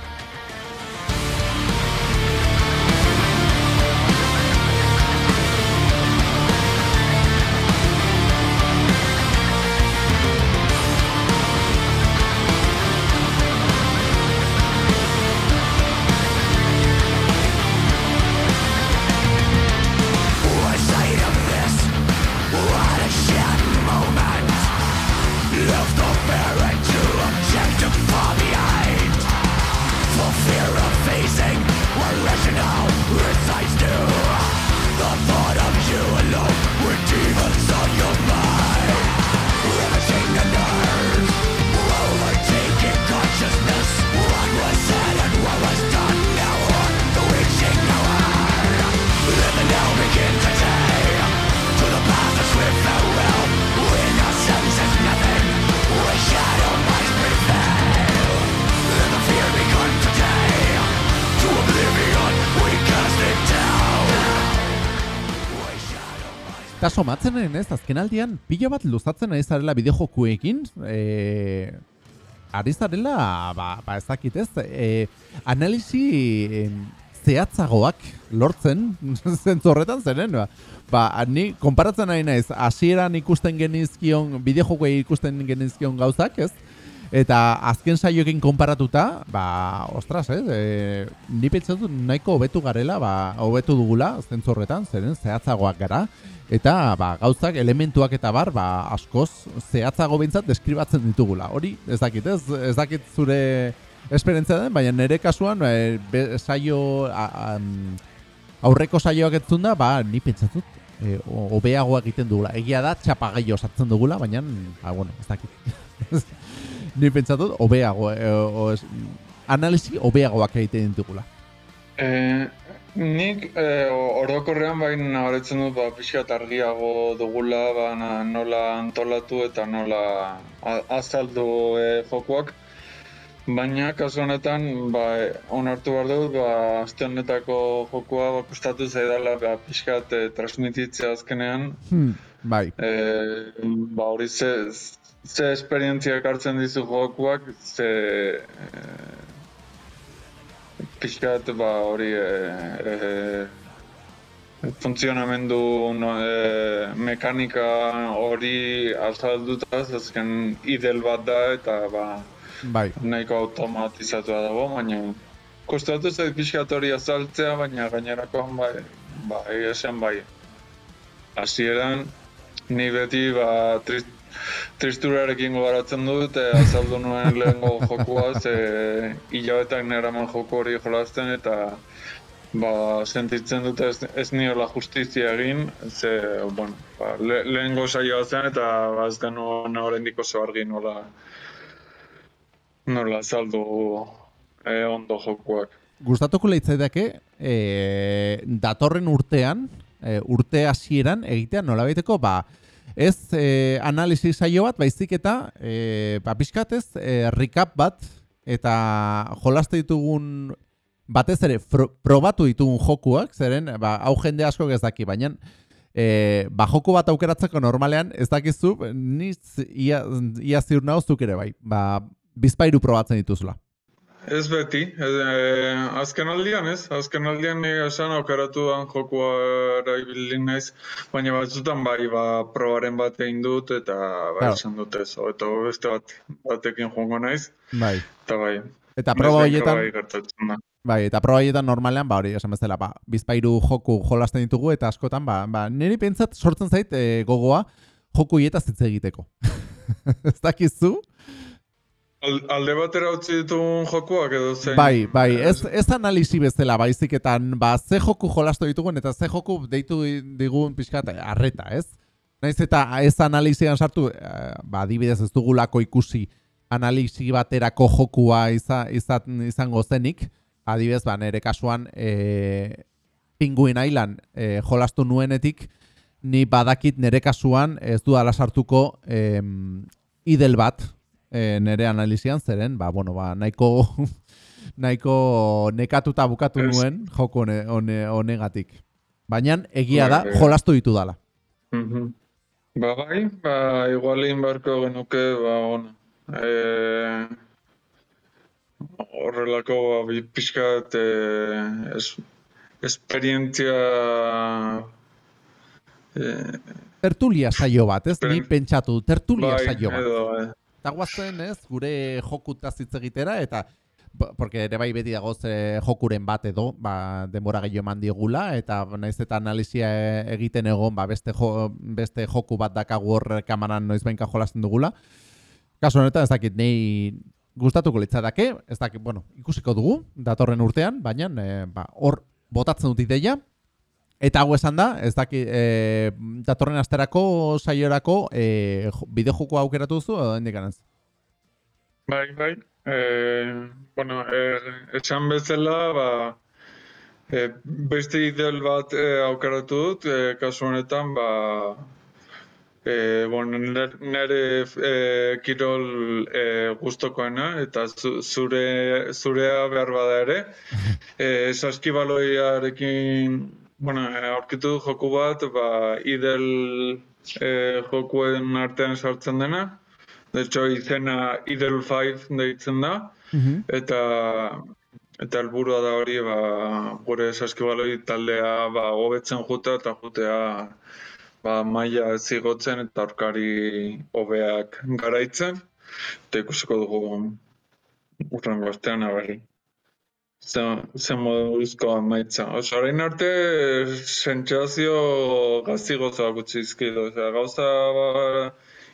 Eta somatzen ez, azken aldian, pila bat luzatzen ari zarela bideojokuekin, e, ari zarela, ba, ba ez dakit ez, e, analizi e, zehatzagoak lortzen zentzu horretan zeren, ba, ba, ni konparatzen nahi naiz, hasieran ikusten genizkion, bideojokoei ikusten genizkion gauzak, ez? Eta azken saioekin konparatuta, ba, ostras, ez? E, ni pentsatu nahiko hobetu garela, ba, hobetu dugula zentzu horretan, zeren zehatzagoak gara. Eta ba, gauzak, elementuak eta bar, ba, askoz zehatzago behintzat deskribatzen ditugula. Hori, ez dakit, ez, ez dakit zure esperientzia den, baina nire kasuan, e, be, saio, a, a, aurreko saioak etzun da, ba, ni pentsatut, e, hobeagoa egiten dugula. Egia da, txapagaio sartzen dugula, baina, ba, bueno, ez dakit. ni pentsatut, hobeago, e, o, es, analisi hobeagoak egiten ditugula. E, nik e, orokorrean bain nabaritzen dut ba, pixkat argiago dugula ba, nola antolatu eta nola azaldu e, jokoak. Baina kasu honetan ba, onartu behar dut, ba, aste honetako jokoa ba, kostatu zaidala ba, pixkat e, transmititzea azkenean. Hmm, bai, E, ba, hori ze, ze esperientziak hartzen dizu jokoak, ze e, pixkat ba, hori e, e, funtzionamendu no, e, mekanika hori azalduta, azken idel bat da eta ba, bai. nahiko automatizatua dago, baina kostatu zait pixkat hori azaltzea, baina gainerakoan bai, ba, egia esan bai. Hasieran ni beti ba, trist, tristurarekin gogaratzen dut, e, azaldu nuen lehengo jokua, ze hilabetak neraman joko hori jolasten eta ba, sentitzen dut ez, ez niola justizia egin, ze, bueno, ba, le, lehengo saioa zen eta ba, ez genuen oraindik oso argi nola nola azaldu e, ondo jokuak. Gustatuko leitzaidake e, datorren urtean, e, urte hasieran egitea nolabaiteko ba ez e, analisi saio bat, baizik eta e, ba, pixkat ez, e, recap bat eta jolaste ditugun batez ere probatu ditugun jokuak, zeren ba, hau jende asko ez daki, baina e, ba, joku bat aukeratzeko normalean ez dakizu, niz ia, ia ziur nauztuk ere bai, ba, bizpairu probatzen dituzula. Ez beti, e, azken aldian ez, azken aldian esan aukeratuan jokua ibili naiz, baina batzutan bai, ba, probaren bat egin dut eta bai, esan dut ez, eta beste bat, batekin joango naiz, Bai. eta bai. Eta proba horietan, Bai. Bai, eta proba horietan normalean, ba, hori, esan bezala, ba, bizpairu joku jolasten ditugu, eta askotan, ba, ba niri pentsat sortzen zait e, gogoa joku hietaz hitz egiteko. ez dakizu? Al, alde batera utzi ditugun jokuak edo zein? Bai, bai, ez, ez analisi bezala, baiziketan, ba, ze joku jolastu ditugun, eta ze joku deitu digun pixkat arreta, ez? Naiz eta ez analizian sartu, eh, ba, adibidez ez dugulako ikusi analisi baterako jokua iza, izan, izango zenik, adibidez, ba, nire kasuan, e, Penguin Island e, jolastu nuenetik, ni badakit nire kasuan ez du ala sartuko em, idel bat e, nire analizian, zeren, ba, bueno, ba, nahiko nahiko nekatuta bukatu Ez. nuen joko hone, hone, honegatik. Baina egia da, Bai, jolastu ditu dala. Mhm. Ba bai, ba igual egin beharko genuke, ba ona. E, horrelako ba, bi pixkat e, es, esperientzia e, Tertulia saio bat, ez? Ni pentsatu, tertulia bai, saio bat. edo, e, Eta guazen, ez, gure jokutaz hitz egitera, eta porque ere bai beti dagoz e, jokuren bat edo, ba, denbora gehiago eman digula, eta naiz eta analizia e- egiten egon, ba, beste, jo, beste joku bat dakagu hor kamaran noiz bainka jolasten dugula. Kasu honetan ez dakit nei gustatuko litzateke, ez dakit, bueno, ikusiko dugu datorren urtean, baina e, ba, hor botatzen dut ideia, Eta hau esan da, ez daki, e, datorren asterako saiorako e, jo- bideojoko aukeratu duzu edo hendik anez? bai, bai. E, bueno, e, esan bezala, ba, e, beste ideal bat e, aukeratu dut, e, kasu honetan, ba, E, bueno, nere e, kirol e, gustokoena eta zu, zure zurea behar bada ere. E, saskibaloiarekin, bueno, e, aurkitu dut joku bat, ba, idel e, jokuen artean sartzen dena. De hecho, izena Idle 5 deitzen da. Eta eta helburua da hori ba, gure saskibaloi taldea ba, hobetzen jutea eta jutea ba, maila ez igotzen eta aurkari hobeak garaitzen. Eta ikusiko dugu urrengo astean abari. Zen, moduzko amaitza. Oso, orain arte sentsazio gazi-gozoak utzi dizkit. Osea, gauza ba,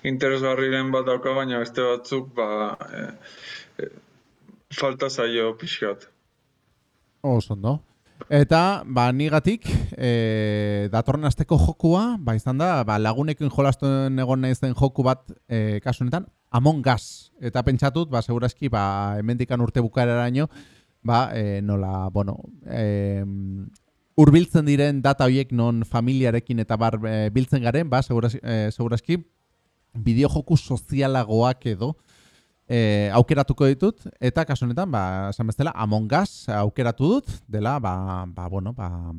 interesgarriren bat dauka, baina beste batzuk ba, e, e, falta zaio pixkat. Oso ondo. Eta, ba, nigatik, e, datorren asteko jokua, ba, izan da, ba, lagunekin jolastuen egon nahi zen joku bat, e, kasu honetan, Among Us. Eta pentsatut, ba, segurazki, ba, hemendikan urte bukareraino, ba, e, nola, bueno, e, urbiltzen diren data horiek non familiarekin eta bar e, biltzen garen, ba, segurazki, e, segurazki bideojoku sozialagoak edo, e, aukeratuko ditut, eta kasu honetan, ba, esan bezala, Among Us aukeratu dut, dela, ba, ba bueno, ba,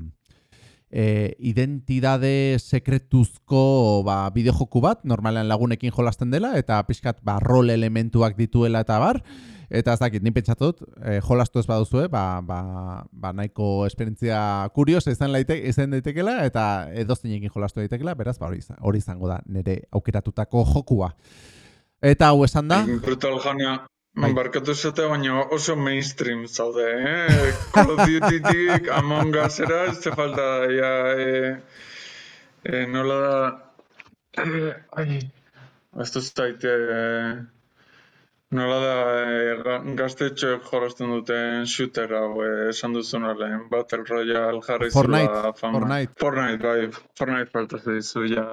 e, identidade sekretuzko ba, bideojoku bat, normalean lagunekin jolasten dela, eta pixkat ba, rol elementuak dituela eta bar, eta ez dakit, nin pentsatu dut, e, jolastu ez baduzue, ba, ba, ba nahiko esperientzia kurios izan, laite, izan daitekela, eta edoztinekin jolastu daitekela, beraz, ba, hori, hori izango da nire aukeratutako jokua. Eta hau esan da... Brutal jania, Bai. Barkatu zate, baina oso mainstream zaude, eh? Call of Duty-tik, Among Us-era, ez falta, ja, e, e, nola da... Ai, ez dut zaite... E, Nola da, e, gaztetxoek jolasten duten shooter hau eh, esan duzun lehen, Battle Royale jarri Fortnite, zula fama. Fortnite. Fortnite, bai, Fortnite falta dizu, ja.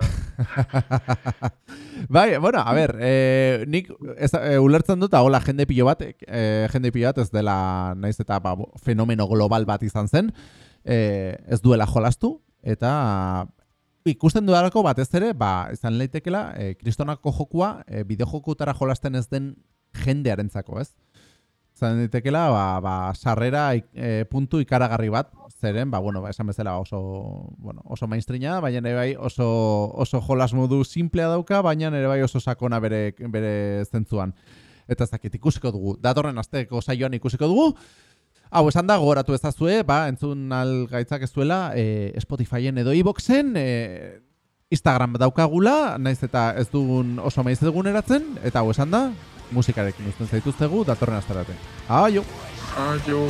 bai, bueno, a ver, eh, nik ez, eh, ulertzen dut, hola, jende pilo bat, eh, jende pilo bat ez dela, naiz eta ba, fenomeno global bat izan zen, eh, ez duela jolastu, eta ikusten duarako batez ere, ba, izan leitekela, eh, kristonako jokua, eh, bideojokutara jolasten ez den jendearentzako, ez? Zan ditekela, ba, ba, sarrera e, puntu ikaragarri bat, zeren, ba, bueno, ba, esan bezala oso, bueno, oso mainstreama, baina nire bai oso, oso jolas modu simplea dauka, baina nire bai oso sakona bere, bere zentzuan. Eta ez dakit ikusiko dugu, datorren azteko saioan ikusiko dugu, Hau, esan da, gogoratu ezazue, ba, entzun algaitzak ez duela, e, Spotifyen edo iBoxen, e, Instagram daukagula, naiz eta ez dugun oso maiz dugun eratzen, eta hau esan da, musikarekin uzten zaituztegu datorren astarate. Aio! Aio!